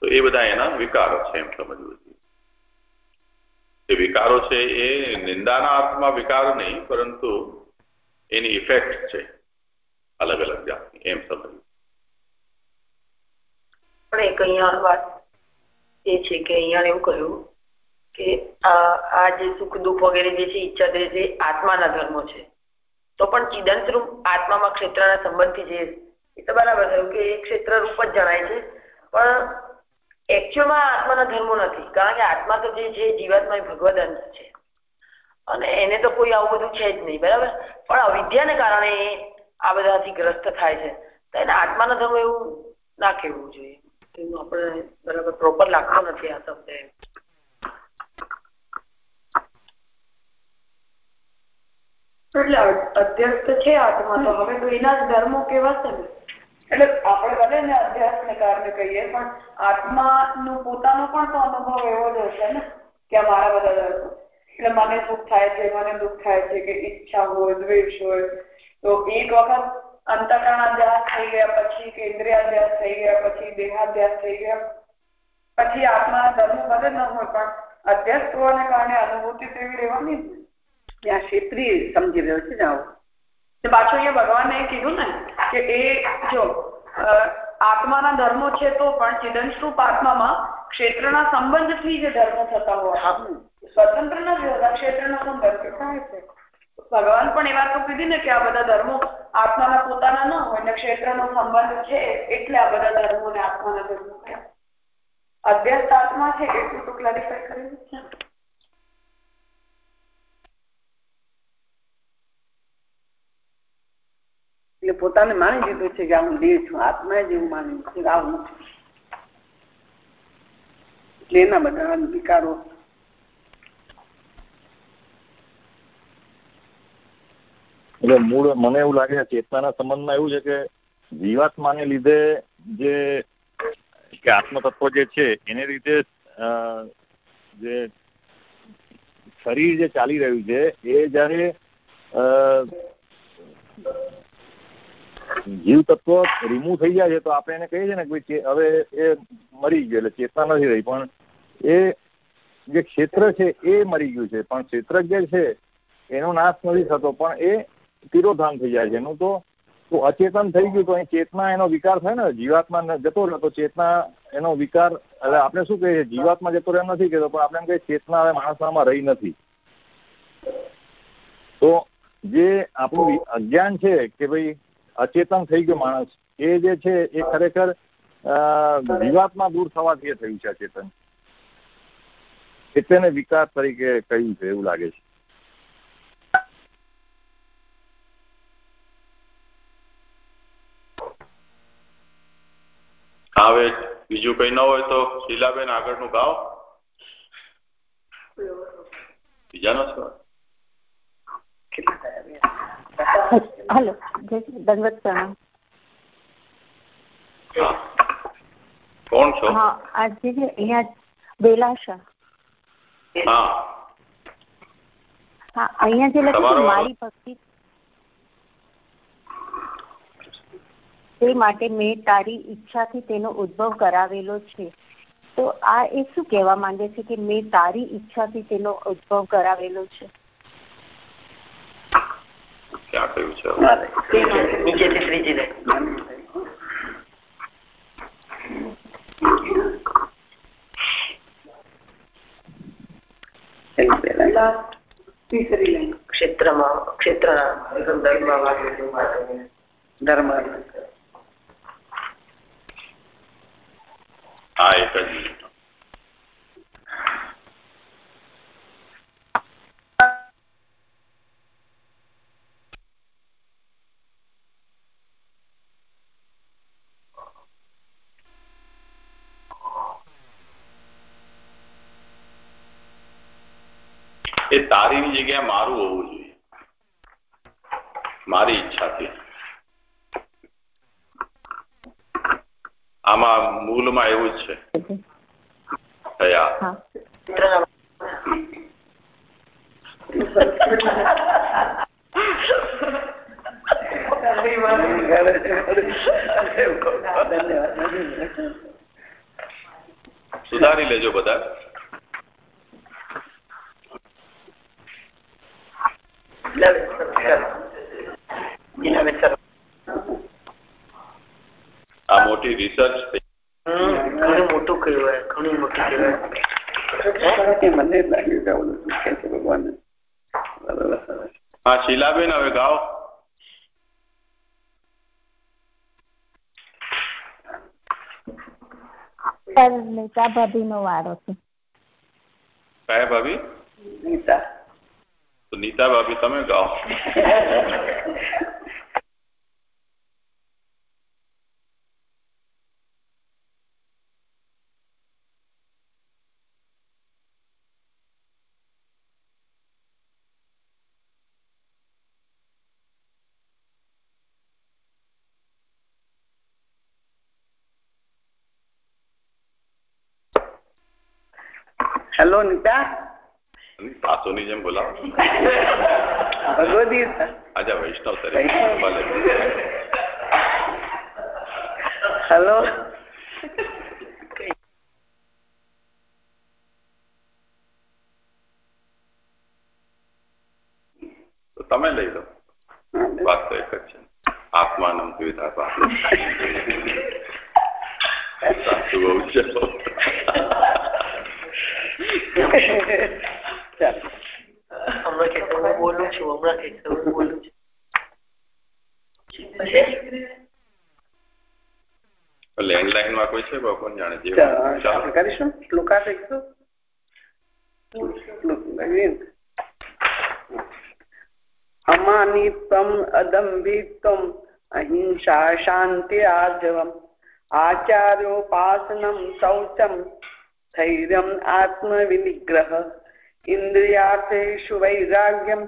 Speaker 1: તો એ બધા એના વિકારો છે એમ સમજવું એ વિકારો છે એ નિંદાના અર્થમાં વિકાર નહીં, પરંતુ એની ઇફેક્ટ છે અલગ અલગ જાતની, એમ સમજવું.
Speaker 5: પણ એક અહીંયા વાત એ છે કે અહીંયા એવું કહ્યું કે આ જે સુખ દુઃખ વગેરે જે છે, ઈચ્છા દે આત્માના ધર્મો છે. તો પણ ચિદંત આત્મામાં ક્ષેત્રના સંબંધથી જે, એ તો બરાબર થયું કે એ ક્ષેત્ર રૂપ જ જણાય છે. પણ એકચ્યુઅલમાં આત્માના ધર્મો નથી. કારણ કે આત્મા તો જે છે જીવાત્મા ભગવદ અંશ છે. અને એને તો કોઈ આવું બધું છે જ નહીં, બરાબર? પણ અવિદ્યાને કારણે આ બધાથી ગ્રસ્ત થાય છે. તો એને આત્માના ધર્મ એવું ના કહેવું જોઈએ. એનું આપણે બરાબર પ્રોપર લાગતો નથી આ શબ્દ.
Speaker 3: એટલે અધ્યક્ષ છે આત્મા તો. હવે તો એના જ ધર્મો કેવાશે ને. એટલે આપણે ભલે ને અભ્યાસ ને કારણે કહીએ પણ આત્મા નું પોતાનો પણ તો અનુભવ એવો જ હશે ને કે મારા બધા ધર્મો એટલે મને સુખ થાય છે મને દુઃખ થાય છે કે ઈચ્છા હોય દ્વેષ હોય. તો એક વખત અંતકરણાધ્યાસ થઈ ગયા પછી કે ઇન્દ્રિયાધ્યાસ થઈ ગયા પછી દેહાધ્યાસ થઈ ગયા પછી આત્મા ધર્મ ભલે ન હોય પણ અધ્યસ્ત હોવાને કારણે અનુભૂતિ તેવી રહેવાની
Speaker 6: ત્યાં ક્ષેત્રીય સમજી રહ્યો છે આવું.
Speaker 3: પાછું અહીંયા ભગવાને કીધું ને કે એ જો આત્માના ધર્મો છે તો પણ ચિદંશરૂપ આત્મામાં ક્ષેત્રના સંબંધથી જે ધર્મો થતા હોય. સ્વતંત્ર નથી હોતા ક્ષેત્રના સંબંધ. ભગવાન પણ એ વાત તો કીધી ને કે આ બધા ધર્મો આત્માના પોતાના ન હોય ને ક્ષેત્રનો સંબંધ છે એટલે આ બધા ધર્મો ને આત્માના ધર્મો થયા અધ્યસ્ત આત્મા છે એટલું તો ક્લેરિફાય કરેલું છે.
Speaker 6: એટલે પોતાને માની લીધું છે કે હું દેહ છું આત્મા જ એવું માની છે હું છું એટલે એના બધા વિકારો.
Speaker 4: એટલે મૂળ મને એવું લાગે છે ચેતનાના સંબંધમાં એવું છે કે જીવાત્માને લીધે જે કે આત્મતત્વ જે છે, એને લીધે જે શરીર જે ચાલી રહ્યું છે, એ જ્યારે જીવ તત્વ રિમૂવ થઈ જાય છે તો આપણે એને કહીએ છીએ ને કે હવે એ મરી ગયું એટલે ચેતના નથી રહી. પણ એ જે ક્ષેત્ર છે એ મરી ગયું છે. પણ ક્ષેત્ર જે છે એનો નાશ નથી થતો. પણ એ તિરોધામ થઈ જાય છે. એનું તો તો અચેતન થઈ ગયું તો અહીં ચેતના એનો વિકાર થાય ને. જીવાત્મા જતો રહ્યો તો ચેતના એનો વિકાર એટલે આપણે શું કહીએ? જીવાત્મા જતો રહ્યો નથી કહેતો, પણ આપણે એમ કહીએ ચેતના હવે માણસામાં રહી નથી. તો જે આપણું અજ્ઞાન છે કે ભાઈ અચેતન થઈ ગયો માણસ. એ જે છે, એ ખરેખર વિવાદમાં દૂર થવાથી એ થયું છે અચેતન. એટલે વિકાસ તરીકે કહ્યું છે, એવું લાગે છે.
Speaker 1: હવે બીજું કઈ ન હોય તો શીલાબેન આગળનું ગાવ બીજાનો છે
Speaker 2: હલો દંગત પ્રણામ
Speaker 1: કોણ છો?
Speaker 2: હા આજે છે અહીંયા બેલાશા
Speaker 1: હા.
Speaker 2: હા અહીંયા જે લખ્યું મારી ભક્તિ. તે માટે મેં તારી ઈચ્છાથી તેનો ઉદ્ભવ કરાવેલો છે. તો આ એ શું કહેવા માંગે છે કે મેં તારી ઈચ્છાથી તેનો ઉદ્ભવ કરાવેલો છે?
Speaker 1: ક્યાં કહ્યું
Speaker 5: છે. નીચેથી ત્રીજી લાઈન. ક્ષેત્રમાં ક્ષેત્રના
Speaker 6: ધર્મ
Speaker 1: હા એક જ તારીની જગ્યાએ મારું હોવું જોઈએ. મારી ઈચ્છાથી. આમાં મૂળમાં એવું જ છે. સુધારી લેજો બધા. આ મોટી રિસર્ચ
Speaker 5: ઘણું મોટું કહેવાય ઘણું મોટું કહેવાય
Speaker 6: મને લાગ્યું કે ભગવાન
Speaker 1: હા શીલાબેન હવે ગાઓ.
Speaker 2: નીતા ભાભી નો વારો છે.
Speaker 1: કયા ભાભી?
Speaker 6: નીતા
Speaker 1: તો નીતા ભાભી તમે ગાઓ.
Speaker 6: હેલો નીતા
Speaker 1: સાસુની જેમ બોલાવો.
Speaker 6: ભગવતી
Speaker 1: અચ્છા વૈષ્ણવ તરીકે ભલે
Speaker 6: હેલો.
Speaker 1: તમે લઈ લો. વાત તો એક જ છે. આત્માનમ દ્વિધા સાસુ બહુ છે.
Speaker 5: હમણાં કે હું બોલું છું હમણાં કે હું બોલું છું
Speaker 1: લેન્ડલાઈનમાં કોઈ છે? ભગવાન જાણે? જે ચાલો.
Speaker 6: કરીશું? શ્લોકા શીખશું અમાનિત્વમ અદંભિત્વમ અહિંસા શાંતિ આર્જવમ આચાર્યોપાસનમ શૌચમ ધૈર્યમ આત્મવિનિગ્રહ. ઇન્દ્રિયાર્થેષુ વૈરાગ્યમ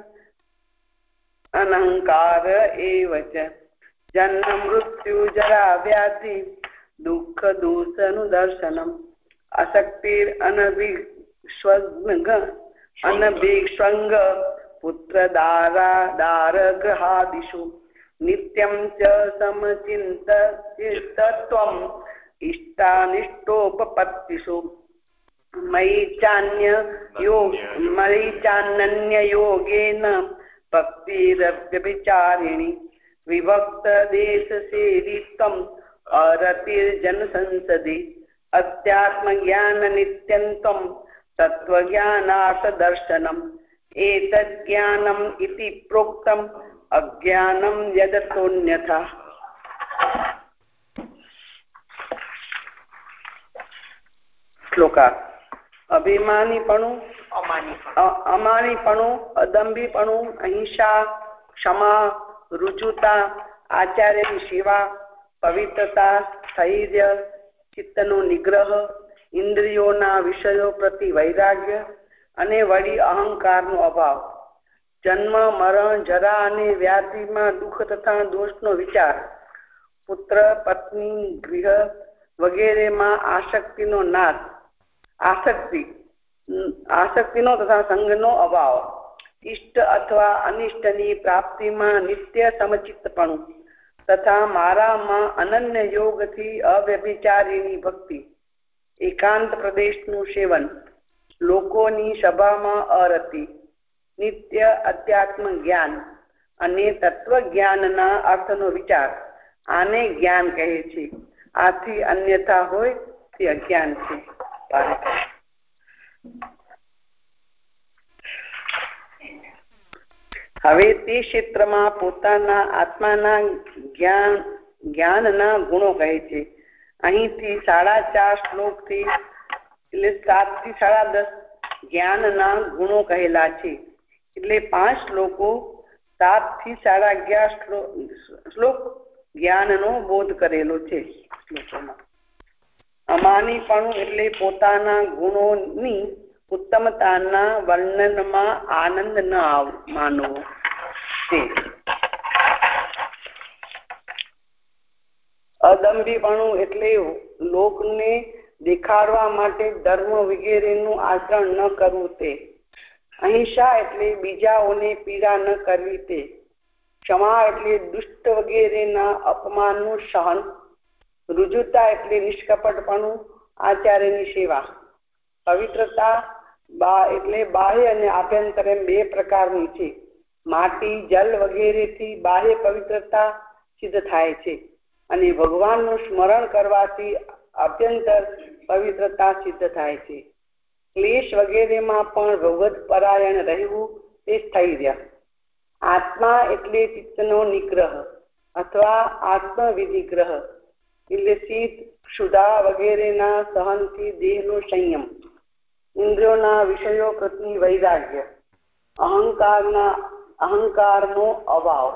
Speaker 6: અનહંકાર એવ ચ જન્મ મૃત્યુ જરા વ્યાધિ દુઃખ દોષનું દર્શનમ અશક્તિર અનભિસ્વંગ मयिचान्य यो मयिचान्ययोगेन भक्तिरव्यभिचारिणि विभक्तदेशसेवितम् अरतिर्जनसंसदि अध्यात्मज्ञाननित्यन्तं तत्त्वज्ञानार्थदर्शनम्
Speaker 3: एतज्ज्ञानम् इति प्रोक्तम् अज्ञानं यदतोऽन्यथा श्लोकात् અભિમાનીપણું અમાનીપણું. અદંભીપણું અહિંસા ક્ષમા રુજુતા આચાર્યની સેવા પવિત્રતા સ્થૈર્ય ચિત્તનો નિગ્રહ ઇન્દ્રિયોના વિષયો પ્રતિ વૈરાગ્ય અને વળી અહંકારનો અભાવ. જન્મ મરણ જરા અને વ્યાધિમાં દુઃખ તથા દોષનો વિચાર. પુત્ર પત્ની ગૃહ વગેરેમાં આસક્તિનો નાશ. આસક્તિ આસક્તિનો તથા સંઘનો અભાવ ઇષ્ટ અથવા અનિષ્ટની પ્રાપ્તિમાં નિત્ય સમચિત્તપણું તથા મારામાં અનન્ય યોગથી અવ્યભિચારીની ભક્તિ એકાંત પ્રદેશનું સેવન લોકોની સભામાં અરતિ નિત્ય અધ્યાત્મ જ્ઞાન અને તત્વજ્ઞાનના અર્થનો વિચાર આને જ્ઞાન કહે છે આથી અન્યથા હોય તે અજ્ઞાન છે હવે તે ક્ષેત્રમાં પોતાના આત્માના જ્ઞાન, જ્ઞાનના ગુણો કહે છે. અહીંથી સાડા ચાર શ્લોકથી એટલે સાતથી સાડા દસ જ્ઞાનના ગુણો કહેલા છે. એટલે પાંચ શ્લોકો સાતથી સાડા અગિયાર શ્લોક જ્ઞાનનો બોધ કરેલો છે શ્લોકોમાં. અમાનીપણું એટલે પોતાના ગુણોની ઉત્તમતાના વર્ણનમાં આનંદ ન માનવો. તે. અદંભીપણું એટલે લોકને દેખાડવા માટે ધર્મ વગેરેનું આચરણ ન કરવું તે. અહિંસા એટલે બીજાઓને પીડા ન કરવી તે. ક્ષમા એટલે દુષ્ટ વગેરેના અપમાનનું સહન રુજુતા એટલે નિષ્કપટપણું, આચાર્યની સેવા. પવિત્રતા બા એટલે બાહ્ય અને આભ્યંતર એમ બે પ્રકારની છે. માટી, જલ વગેરેથી બાહ્ય પવિત્રતા સિદ્ધ થાય છે અને ભગવાનનું સ્મરણ કરવાથી આભ્યંતર પવિત્રતા સિદ્ધ થાય છે. ક્લેશ વગેરેમાં પણ ભગવત પરાયણ રહેવું તે સ્થૈર્ય. આત્મા એટલે ચિત્તનો નિગ્રહ અથવા આત્મવિધિગ્રહ. શીત ક્ષુધા વગેરેના સહનથી દેહનો સંયમ ઇન્દ્રિયોના વિષયો પ્રતિ વૈરાગ્ય અહંકારના અહંકારનો અભાવ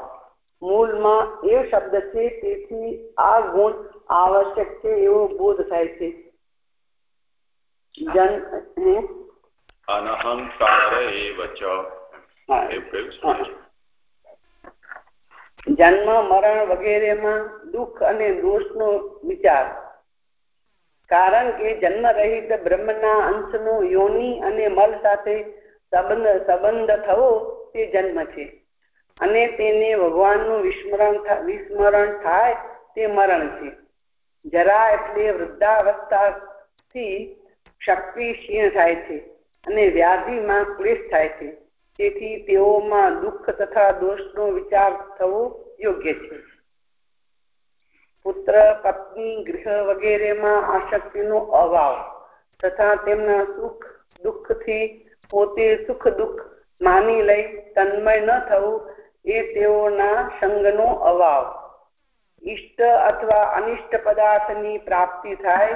Speaker 3: મૂળમાં એ શબ્દ છે તેથી આ ગુણ આવશ્યક છે એવો બોધ થાય છે જન
Speaker 1: અનહંકાર એવ ચ
Speaker 3: જન્મ, મરણ વગેરેમાં દુઃખ અને દોષનો વિચાર. કારણ કે જન્મ રહિત બ્રહ્મના અંશનો યોની અને મલ સાથે સંબંધ સંબંધ થવો તે જન્મ છે. અને તેને ભગવાનનું વિસ્મરણ વિસ્મરણ થાય તે મરણ છે. જરા એટલે વૃદ્ધાવસ્થાથી શક્તિ ક્ષીણ થાય છે અને વ્યાધિમાં ક્લેશ થાય છે. તેથી તેઓમાં દુઃખ તથા દોષનો વિચાર થવો યોગ્ય છે. પુત્ર, પત્ની, ગૃહ વગેરેમાં આસક્તિનો અભાવ તથા તેમના સુખ દુઃખથી પોતે સુખ દુઃખ માની લઈ તન્મય ન થવું એ તેઓના સંગનો અભાવ. ઈષ્ટ અથવા અનિષ્ટ પદાર્થની પ્રાપ્તિ થાય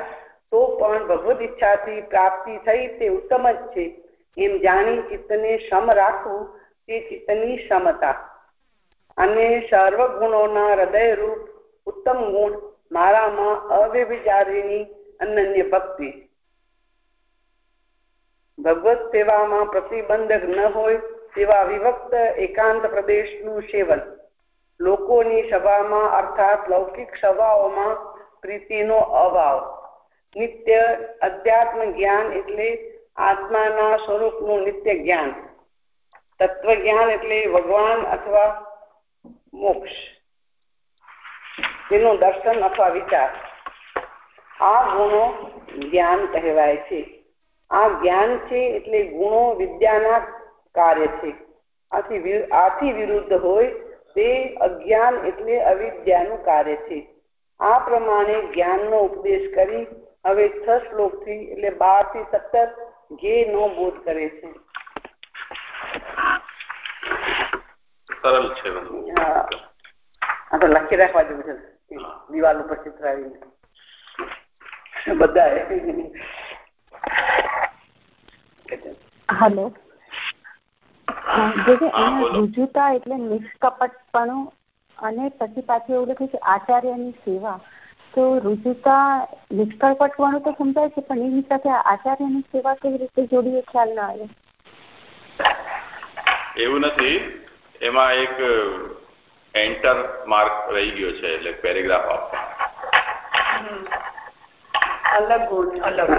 Speaker 3: તો પણ ભગવદ ઈચ્છાથી પ્રાપ્તિ થઈ તે ઉત્તમ જ છે. એમ જાણી ચિત્તને સમ રાખવું તે ચિત્તની ક્ષમતા અને સર્વ ગુણોના હૃદયરૂપ ઉત્તમ ગુણ મારામાં અવ્યભિચારીની અનન્ય ભક્તિ. ભગવત સેવામાં પ્રતિબંધક ન હોય તેવા વિભક્ત એકાંત પ્રદેશનું સેવન. લોકોની સભામાં અર્થાત લૌકિક સભાઓમાં પ્રીતિનો અભાવ. નિત્ય અધ્યાત્મ જ્ઞાન એટલે આત્માના સ્વરૂપનું નિત્ય જ્ઞાન. તત્વ જ્ઞાન એટલે ભગવાન અથવા મોક્ષ. તેનું દર્શન અથવા વિચાર. આ ગુણો જ્ઞાન કહેવાય છે. આ જ્ઞાન છે એટલે ગુણો વિદ્યાના કાર્ય છે. આથી આથી વિરુદ્ધ હોય તે અજ્ઞાન એટલે અવિદ્યાનું કાર્ય છે. આ પ્રમાણે જ્ઞાનનો ઉપદેશ કરી હવે છ શ્લોકથી એટલે બારથી સત્તર નો બોધ કરે છે.
Speaker 1: સરળ છે
Speaker 3: હા. આ તો લખી રાખવા જેવું છે. દિવાલ ઉપર ચિતરાવીને. બધા
Speaker 7: હેલો. જે જે. રુજુતા એટલે નિષ્કપટપણું અને પછી પાછું એવું લખ્યું છે આચાર્યની સેવા. તો રુજુતા પટવાનું તો સમજાય છે પણ એની સાથે આચાર્યની સેવા કેવી રીતે જોડીએ ખ્યાલ ના આવે.
Speaker 1: એવું નથી. એમાં એક એન્ટર માર્ક રહી ગયો છે એટલે પેરેગ્રાફ આપવા
Speaker 8: અલગ ગુણ
Speaker 5: અલગ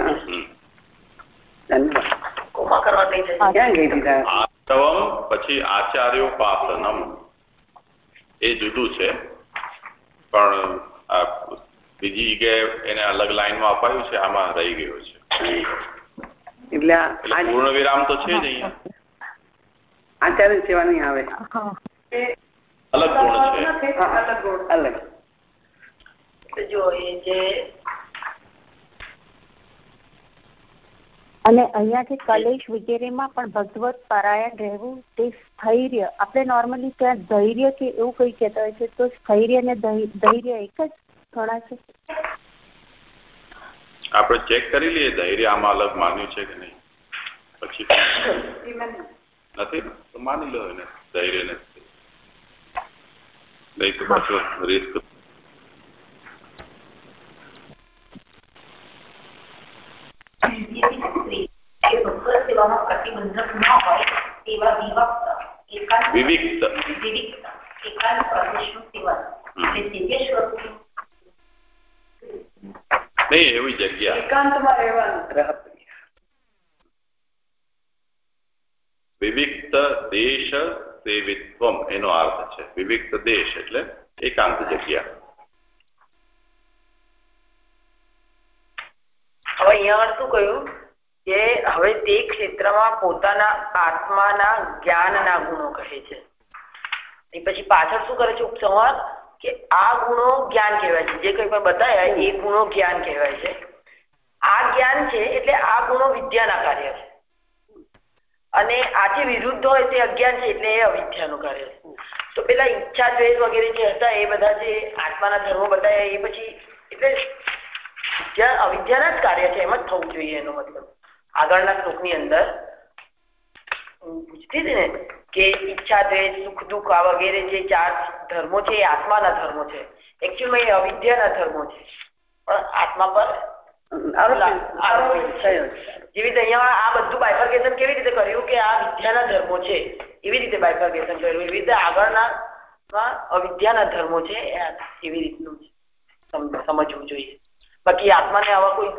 Speaker 1: પછી આચાર્યોપાસનમ એ જુદું છે પણ બીજી જગ્યાએ એને અલગ લાઈનમાં અપાયું છે આમાં રહી ગયો છે.
Speaker 3: એટલે
Speaker 1: પૂર્ણ વિરામ તો છે જ અહીંયા.
Speaker 3: આચાર્ય સેવા નહીં આવે.
Speaker 1: અલગ ગુણ છે.
Speaker 8: અલગ ગુણ.
Speaker 3: અલગ.
Speaker 5: જો એ જે
Speaker 7: અને અહીંયા કે કલેશ વગેરેમાં પણ ભગવત પારાયણ રહેવું તે સ્થૈર્ય. આપણે નોર્મલી ત્યાં ધૈર્ય કે એવું કંઈ કહેતા હોય છે તો સ્થૈર્ય ને ધૈર્ય એક જ ગણાશે
Speaker 1: આપણે ચેક કરી લઈએ ધૈર્ય આમાં અલગ માન્યું છે કે નહીં? પછી નથી? તો માની લો એને ધૈર્ય નથી નહીં તો પાછો રિસ્ક
Speaker 5: સેવામાં પ્રતિબંધક ન હોય તેવા વિવક્ત. એકાંત
Speaker 1: વિવિક્ત.
Speaker 5: વિવિક્ત એકાંત પ્રદેશનું સેવન. એટલે દિવ્ય સ્વરૂપનું
Speaker 1: નહીં એવી જગ્યા.
Speaker 8: એકાંતમાં રહેવાનું.
Speaker 1: વિવિક્ત દેશ સેવિત્વમ એનો અર્થ છે. વિવિક્ત દેશ એટલે એકાંત જગ્યા.
Speaker 5: હવે અહીંયા આગળ શું કહ્યું? કે હવે તે ક્ષેત્રમાં પોતાના આત્માના જ્ઞાનના ગુણો કહે છે. એ પછી પાછળ શું કરે છે ઉપસંહાર કે આ ગુણો જ્ઞાન કહેવાય છે. જે કંઈ પણ બતાવ્યા એ ગુણો જ્ઞાન કહેવાય છે. આ જ્ઞાન છે એટલે આ ગુણો વિદ્યાના કાર્ય છે. અને આ જે વિરુદ્ધ હોય તે અજ્ઞાન છે એટલે એ અવિદ્યાનું કાર્ય તો પેલા ઈચ્છા દ્વેષ વગેરે જે હતા એ બધા જે આત્માના ધર્મો બતાવ્યા એ પછી એટલે જ્યાં અવિદ્યાના જ કાર્ય છે એમ જ થવું જોઈએ એનો મતલબ. આગળના શ્લોકની અંદર પૂછતી હતી ને કે ઈચ્છા દ્વેષ સુખ દુઃખ આ વગેરે જે ચાર ધર્મો છે એ આત્માના ધર્મો છે. એકચ્યુઅલમાં એ અવિદ્યાના ધર્મો છે. પણ આત્મા પર આરોપિત છે. જેવી રીતે અહીંયા આ બધું બાયફર્કેશન કેવી રીતે કર્યું કે આ વિદ્યાના ધર્મો છે? એવી રીતે બાયફર્કેશન કર્યું. એવી રીતે આગળના માં અવિદ્યાના ધર્મો છે એવી રીતનું સમજવું જોઈએ. બાકી આત્માને આવા કોઈ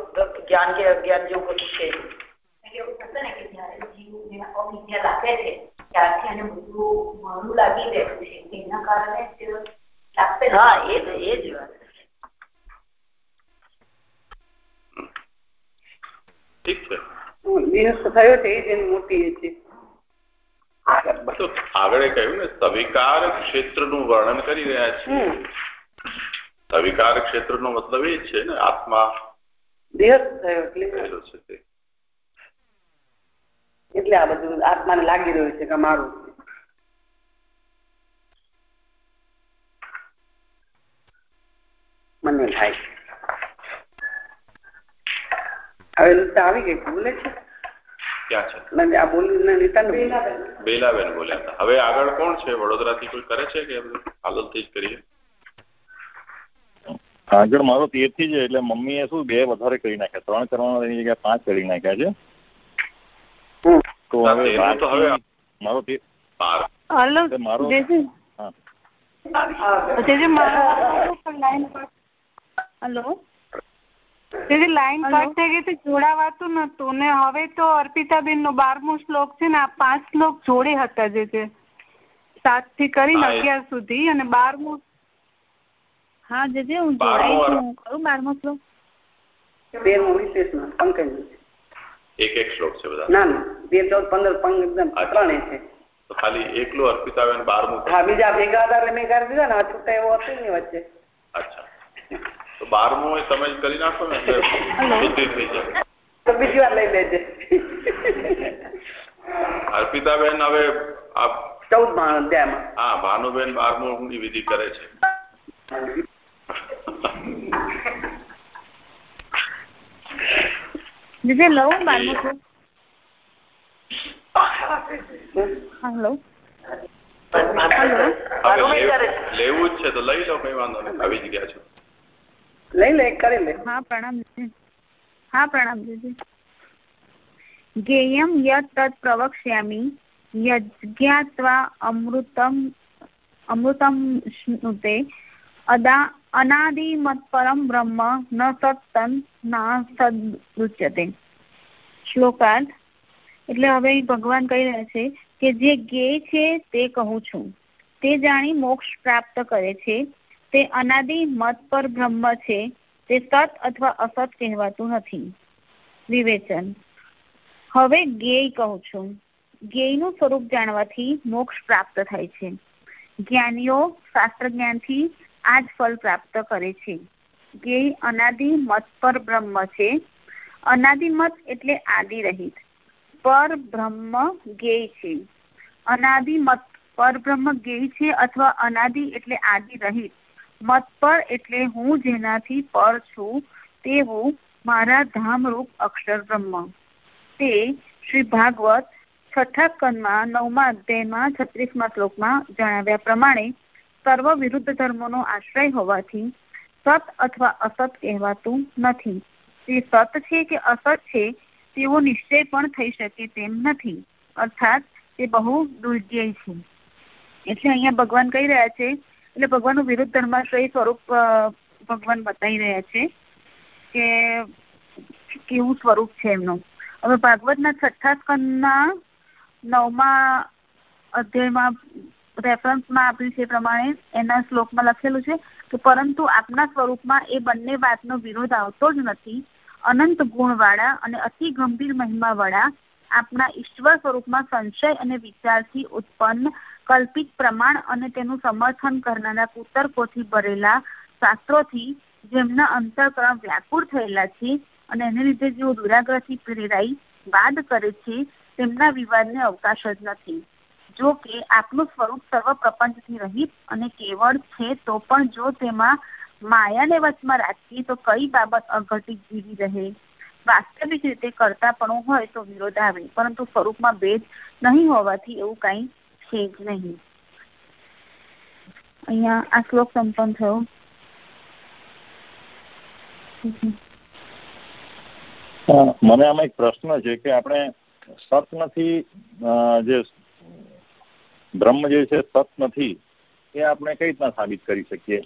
Speaker 5: જ્ઞાન કે અજ્ઞાન જેવું કશું છે એવું થશે ને કે જ્યારે જીવ એને અવિદ્યા લાગે છે ત્યારથી એને બધું મારું લાગી રહેતું છે. એના કારણે જ લાગશે હા એ જ એ જ વાત
Speaker 1: ઠીક છે.
Speaker 3: દિવસ થયો છે એ જ એની મોટી છે.
Speaker 1: આગળ કહ્યું ને સવિકાર ક્ષેત્રનું વર્ણન કરી રહ્યા છે.
Speaker 3: હમ.
Speaker 1: સવિકાર ક્ષેત્રનો મતલબ એ છે ને આત્મા.
Speaker 3: દેહ થયો એટલે
Speaker 1: છે
Speaker 3: એટલે આ બધું આત્માને લાગી રહ્યું છે કે મારું મને થાય હવે નીતા આવી ગઈ બોલે છે?
Speaker 1: ક્યાં છે?
Speaker 3: આ બોલી નીતા ને
Speaker 1: બેલાબેન બોલ્યા હતા હવે આગળ કોણ છે? વડોદરાથી કોઈ કરે છે કે હાલતથી જ કરીએ?
Speaker 4: આગળ મારો તેરથી છે એટલે મમ્મીએ શું બે વધારે કરી નાખ્યા? ત્રણ કરવાના એની જગ્યાએ પાંચ કરી નાખ્યા છે. તો હવે મારો મારો
Speaker 9: હલો. જેજે લાઈન કટ થઈ ગઈ હતી જોડાવાતું નતું ને હવે તો અર્પિતાબેન નો બારમો શ્લોક છે ને આ પાંચ શ્લોક જોડે હતા જે છે સાતથી કરીને અગિયાર સુધી અને બારમો હા જેજે હું જોડાઈ છું હું કરું બારમો શ્લોક?
Speaker 3: બે પંકજ
Speaker 1: એક એક શ્લોક છે બધા.
Speaker 3: ના ના. તેર ચૌદ પંદર પંગ એકદમ ત્રણે છે.
Speaker 1: તો ખાલી એકલું અર્પિતાબેન બારમું?
Speaker 3: હા બીજા ભેગા હતા એટલે મેં કરી દીધા ને આ છૂટા એવો હતો ને વચ્ચે.
Speaker 1: અચ્છા. તો બારમું એ તમે કરી નાખો ને એટલે શુદ્ધિ થઈ જાય.
Speaker 3: તો બીજી વાર લઈ લેજે.
Speaker 1: અર્પિતાબેન હવે આ
Speaker 6: ચૌદમાં
Speaker 1: હા ભાનુબેન બારમું ની વિધિ કરે છે.
Speaker 10: દીદી લઉં બારમું હેલો
Speaker 1: લેવું- જ છે તો લઈ લો કઈ વાંધો નહીં આવી જ છો
Speaker 6: લઈ લે કરી લે
Speaker 10: હા પ્રણામ હા પ્રણામ જીજી જ્ઞેયમ યત તत् પ્રવક્ષ્યામિ યજ્ઞાત્વા અમૃતમ અમૃતમ શ્નુતે અદા અનાદિમત પરમ બ્રહ્મ ન સત્તન ના સદુચ્યતે શ્લોકાર્થ એટલે હવે ભગવાન કહી રહ્યા છે કે જે જ્ઞેય છે તે કહું છું। તે જાણી મોક્ષ પ્રાપ્ત કરે છે। તે અનાદિ મત પર બ્રહ્મ છે। તે સત અથવા અસત કહેવાતું નથી। વિવેચન, હવે જ્ઞેય કહું છું। જ્ઞેયનું સ્વરૂપ જાણવાથી મોક્ષ પ્રાપ્ત થાય છે। જ્ઞાનીઓ શાસ્ત્ર જ્ઞાનથી આ જ ફળ પ્રાપ્ત કરે છે. ધ્યેય અનાદિ મત પર બ્રહ્મ છે. અનાદિ મત એટલે આદિ રહિત. પર બ્રહ્મ જ્ઞેય છે. અનાદિ મત પર બ્રહ્મ ધ્યેય છે અથવા અનાદિ એટલે આદિ રહિત. મત પર એટલે હું જેનાથી પર છું તેવું મારા ધામરૂપ અક્ષર બ્રહ્મ. તે શ્રી ભાગવત છઠ્ઠા સ્કંદમાં નવમા અધ્યાયમાં છત્રીસમા શ્લોકમાં જણાવ્યા પ્રમાણે સર્વ વિરુદ્ધ ધર્મોનો આશ્રય હોવાથી સત અથવા અસત કહેવાતું નથી. તે સત છે કે અસત છે તેવો નિશ્ચય પણ થઈ શકે તેમ નથી. અર્થાત, તે બહુ દુર્જ્ય છે. એટલે અહીંયા ભગવાન કહી રહ્યા છે, એટલે ભગવાનનું વિરુદ્ધ ધર્માશ્રય સ્વરૂપ ભગવાન બતાવી રહ્યા છે કે કેવું સ્વરૂપ છે એમનું. હવે ભાગવતના છઠ્ઠા સ્કંદના નવમા અધ્યાયમાં રેફરન્સમાં આપ્યું છે પ્રમાણે એના શ્લોકમાં લખેલું છે કે પરંતુ આપના સ્વરૂપમાં એ બંને વાતનો વિરોધ આવતો જ નથી. અનંત ગુણવાળા અને અતિ ગંભીર મહિમાવાળા આપના ઈશ્વર સ્વરૂપમાં સંશય અને વિચારથી ઉત્પન્ન, કલ્પિત પ્રમાણ અને તેનું સમર્થન કરનારા કુતર્કોથી ભરેલા શાસ્ત્રોથી જેમના અંતરકરણ વ્યાકુળ થયેલા છે અને એને લીધે જેઓ દુરાગ્રહથી પ્રેરાઈ, વાદ કરે છે, તેમના વિવાદને અવકાશ જ નથી. જો કે આપનું સ્વરૂપ સર્વ પ્રપંચથી રહિત અને કેવળ છે, તો પણ જો તેમાં માયાને વચમાં રાખીએ, તો કઈ બાબત અઘટિત જીવી રહે? વાસ્તવિક રીતે કરતાપણું હોય તો વિરોધ આવે, પરંતુ સ્વરૂપમાં ભેદ નહીં હોવાથી એવું કઈ છે જ નહીં. અહીંયા આ શ્લોક સંપન્ન થયો.
Speaker 4: મને આમાં એક પ્રશ્ન છે કે આપણે સત નથી જે બ્રહ્મ જે છે સત નથી, એ આપણે કઈ રીતના સાબિત કરી શકીએ?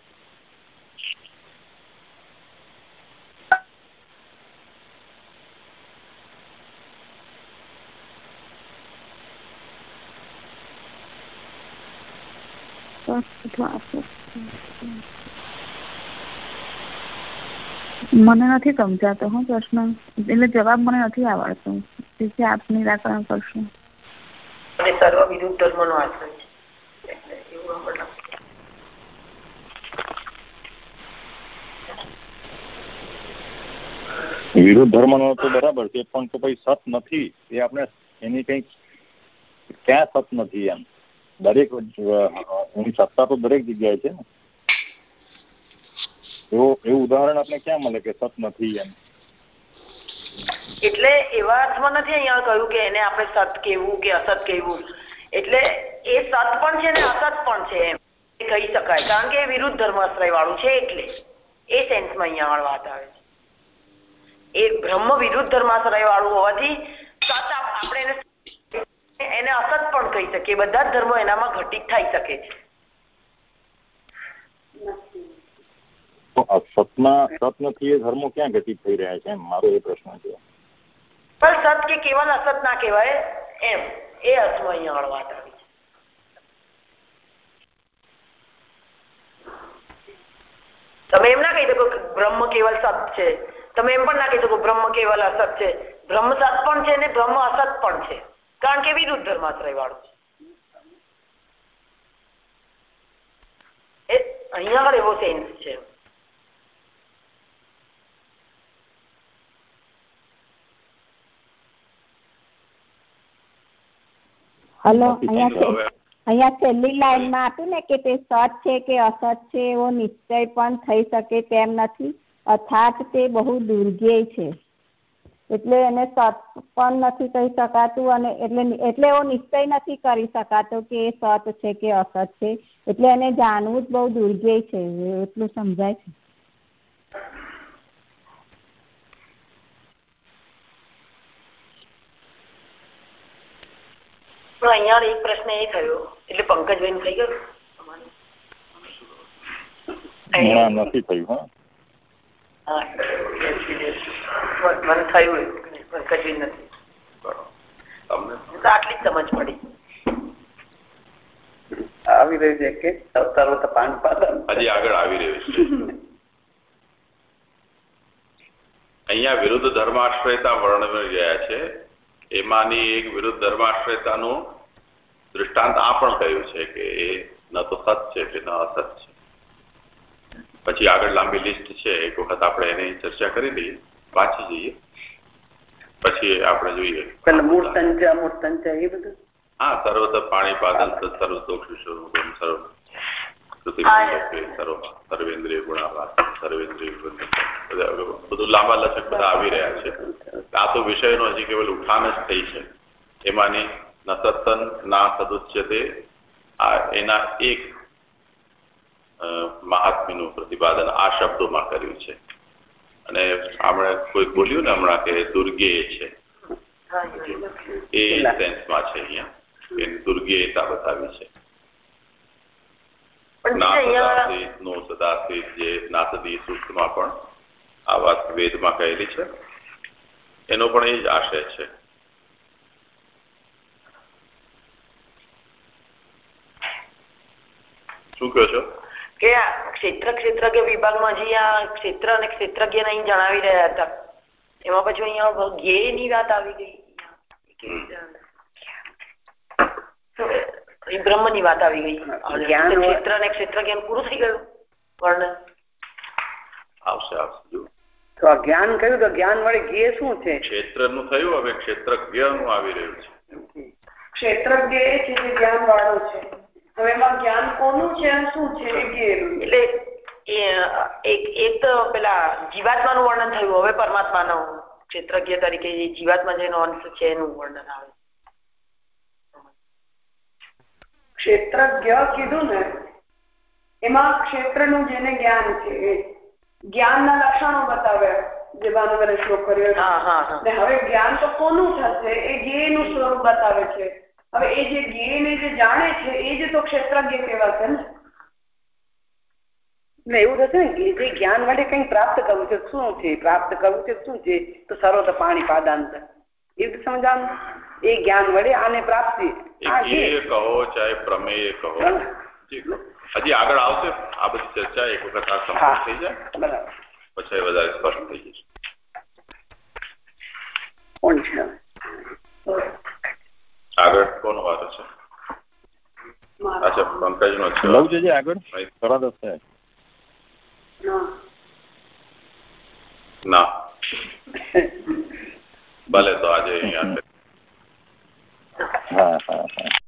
Speaker 10: મને નથી સમજાતો હું પ્રશ્ન, એટલે જવાબ મને નથી આવડતો. તેથી આપ નિરાકરણ કરશો
Speaker 5: અને સર્વ વિરુદ્ધ ધર્મનો આશ્રય છે. એવું આપણે
Speaker 4: વિરુદ્ધ તો બરાબર છે, પણ તો ભાઈ સત નથી. એ આપણે એની કઈ ક્યાં સત નથી એમ. દરેક એની સત્તા તો દરેક જગ્યાએ છે એવો એવું ઉદાહરણ આપણે ક્યાં મળે કે સત નથી એમ?
Speaker 5: એટલે એવા અર્થમાં નથી અહીંયા કહ્યું કે એને આપણે સત કેવું કે અસત કેવું એટલે એ સત પણ છે ને અસત પણ છે એમ. એ કહી શકાય. કારણ કે એ વિરુદ્ધ ધર્માશ્રય વાળું છે એટલે. એ સેન્સમાં અહીંયા આગળ વાત આવે છે. એ બ્રહ્મ વિરુદ્ધ ધર્માશ્રય વાળું હોવાથી સત આપણે એને એને અસત પણ કહી શકીએ. બધા જ ધર્મો એનામાં ઘટિત થઈ શકે છે.
Speaker 4: સતમાં, સત નથી, એ ધર્મો ક્યાં ઘટિત થઈ રહ્યા છે? મારો એ પ્રશ્ન છે.
Speaker 5: પણ સત કે કેવલ અસત ના કહેવાય એમ. એ અર્થમાં અહીંયા આગળ વાત આવી છે. તમે એમ ના કહી શકો બ્રહ્મ કેવલ સત છે. તમે એમ પણ ના કહી શકો બ્રહ્મ કેવલ અસત છે. બ્રહ્મ સત પણ છે ને બ્રહ્મ અસત પણ છે. કારણ કે વિરુદ્ધ ધર્માશ્રય વાળું છે. અહીંયા આગળ એવો સેન્સ છે.
Speaker 2: હલો અહીંયા અહીંયા છેલ્લી લાઈનમાં આપ્યું ને કે તે સત છે કે અસત છે એવો નિશ્ચય પણ થઈ શકે તેમ નથી. અર્થાત તે બહુ દુર્ગેય છે. એટલે એને સત પણ નથી કહી શકાતું અને એટલે એટલે એવો નિશ્ચય નથી કરી શકાતો કે એ સત છે કે અસત છે. એટલે એને જાણવું જ બહુ દુર્ગેય છે એટલું સમજાય છે.
Speaker 5: પણ અહીંયા એક પ્રશ્ન એ થયો. એટલે પંકજભાઈ થઈ ગયો?
Speaker 4: નથી થયું હા.
Speaker 5: હા. મને થયું પંકજભાઈ નથી. આટલી જ સમજ પડી.
Speaker 6: આવી રહ્યું છે કે સર્વત પાન પાદન.
Speaker 1: હજી આગળ આવી રહ્યું છે. અહીંયા વિરુદ્ધ ધર્માશ્રયતા વર્ણવી ગયા છે. એમાંની એક વિરુદ્ધ ધર્માશ્રયતાનું દૃષ્ટાંત આ પણ કહ્યું છે કે એ ન તો સત છે કે ન અસત છે. પછી આગળ લાંબી લિસ્ટ છે એક વખત આપણે એની ચર્ચા કરી લઈએ વાંચી જઈએ. પછી આપણે જોઈએ.
Speaker 6: મૂળ સંચય મૂળ સંચય એ બધું?
Speaker 1: હા સર્વત પાણી પાદલ સર્વ સર્વેન્દ્રિય ગુણાભાસ સર્વેન્દ્રિય બધા લાંબા લચક બધા આવી રહ્યા છે. આ તો વિષયનો હજી કેવલ ઉઠાન જ થઈ છે. એમાંની ન સત્તન ના સદુચ્યતે આ એના એક મહાત્મ્યનું પ્રતિપાદન આ શબ્દોમાં કર્યું છે. અને આપણે કોઈ બોલ્યું ને હમણાં કે દુર્ગેય છે? એ સેન્સમાં છે અહીંયા. દુર્ગેયતા બતાવી છે.
Speaker 5: પણ
Speaker 1: ના સદાથી જે નાસદી સૂક્તમાં પણ આ વાત વેદમાં કહેલી છે. એનો પણ એ જ આશય છે. શું કહો છો?
Speaker 5: કે આ ક્ષેત્ર ક્ષેત્રજ્ઞ વિભાગમાં જે આ ક્ષેત્ર અને ક્ષેત્રજ્ઞ અહીં જણાવી રહ્યા હતા એમાં પછી અહીંયા જ્ઞેયની વાત આવી ગઈ. અહીં બ્રહ્મની વાત આવી ગઈ.
Speaker 6: ક્ષેત્ર હોય-
Speaker 5: ક્ષેત્ર જ્ઞાન પૂરું થઈ ગયું. વર્ણન
Speaker 1: આવશે આવશે
Speaker 6: તો આ જ્ઞાન કહ્યું તો જ્ઞાન વડે જ્ઞેય શું છે?
Speaker 1: ક્ષેત્રનું થયું હવે ક્ષેત્રજ્ઞનું આવી રહ્યું છે.
Speaker 3: ક્ષેત્રજ્ઞ એ છે જે જ્ઞાન વાળો છે. હવે એમાં જ્ઞાન કોનું છે અને શું છે
Speaker 5: એટલે એ એક એક તો પેલા જીવાત્માનું વર્ણન થયું હવે પરમાત્માનું ક્ષેત્રજ્ઞ તરીકે જીવાત્મા જેનો અંશ છે એનું વર્ણન આવે.
Speaker 3: ક્ષેત્રજ્ઞ કીધું ને એમાં ક્ષેત્રનું જેને જ્ઞાન છે જ્ઞાનના લક્ષણો બતાવ્યા જે ભાનુબેને શ્લોક કર્યો ને હવે જ્ઞાન તો કોનું થશે? એ જ્ઞેયનું સ્વરૂપ બતાવે છે. હવે એ જે જ્ઞેયને જે જાણે છે એ જ તો ક્ષેત્રજ્ઞ કહેવાશે ને.
Speaker 6: ને એવું થશે ને કે જે જ્ઞાન માટે કંઈક પ્રાપ્ત કરવું છે શું છે? પ્રાપ્ત કરવું છે શું છે? તો સર્વત પાણી પાદાંત એ રીતે એ જ્ઞાન વડે આને પ્રાપ્તિ.
Speaker 1: એ કહો ચાહે પ્રમેય કહો. હજી આગળ આવશે. આ બધી ચર્ચા એક વખત આ. સંપૂર્ણ થઈ જાય.
Speaker 6: બરાબર.
Speaker 1: પછી વધારે સ્પષ્ટ થઈ જશે.
Speaker 6: કોણ છે?
Speaker 1: આગળ કોનો વાત છે? અચ્છા પંકજ નો છે
Speaker 4: લઉં આગળ. જ
Speaker 1: ના. [laughs] ભલે તો આજે અહીંયા
Speaker 4: હા હા હા.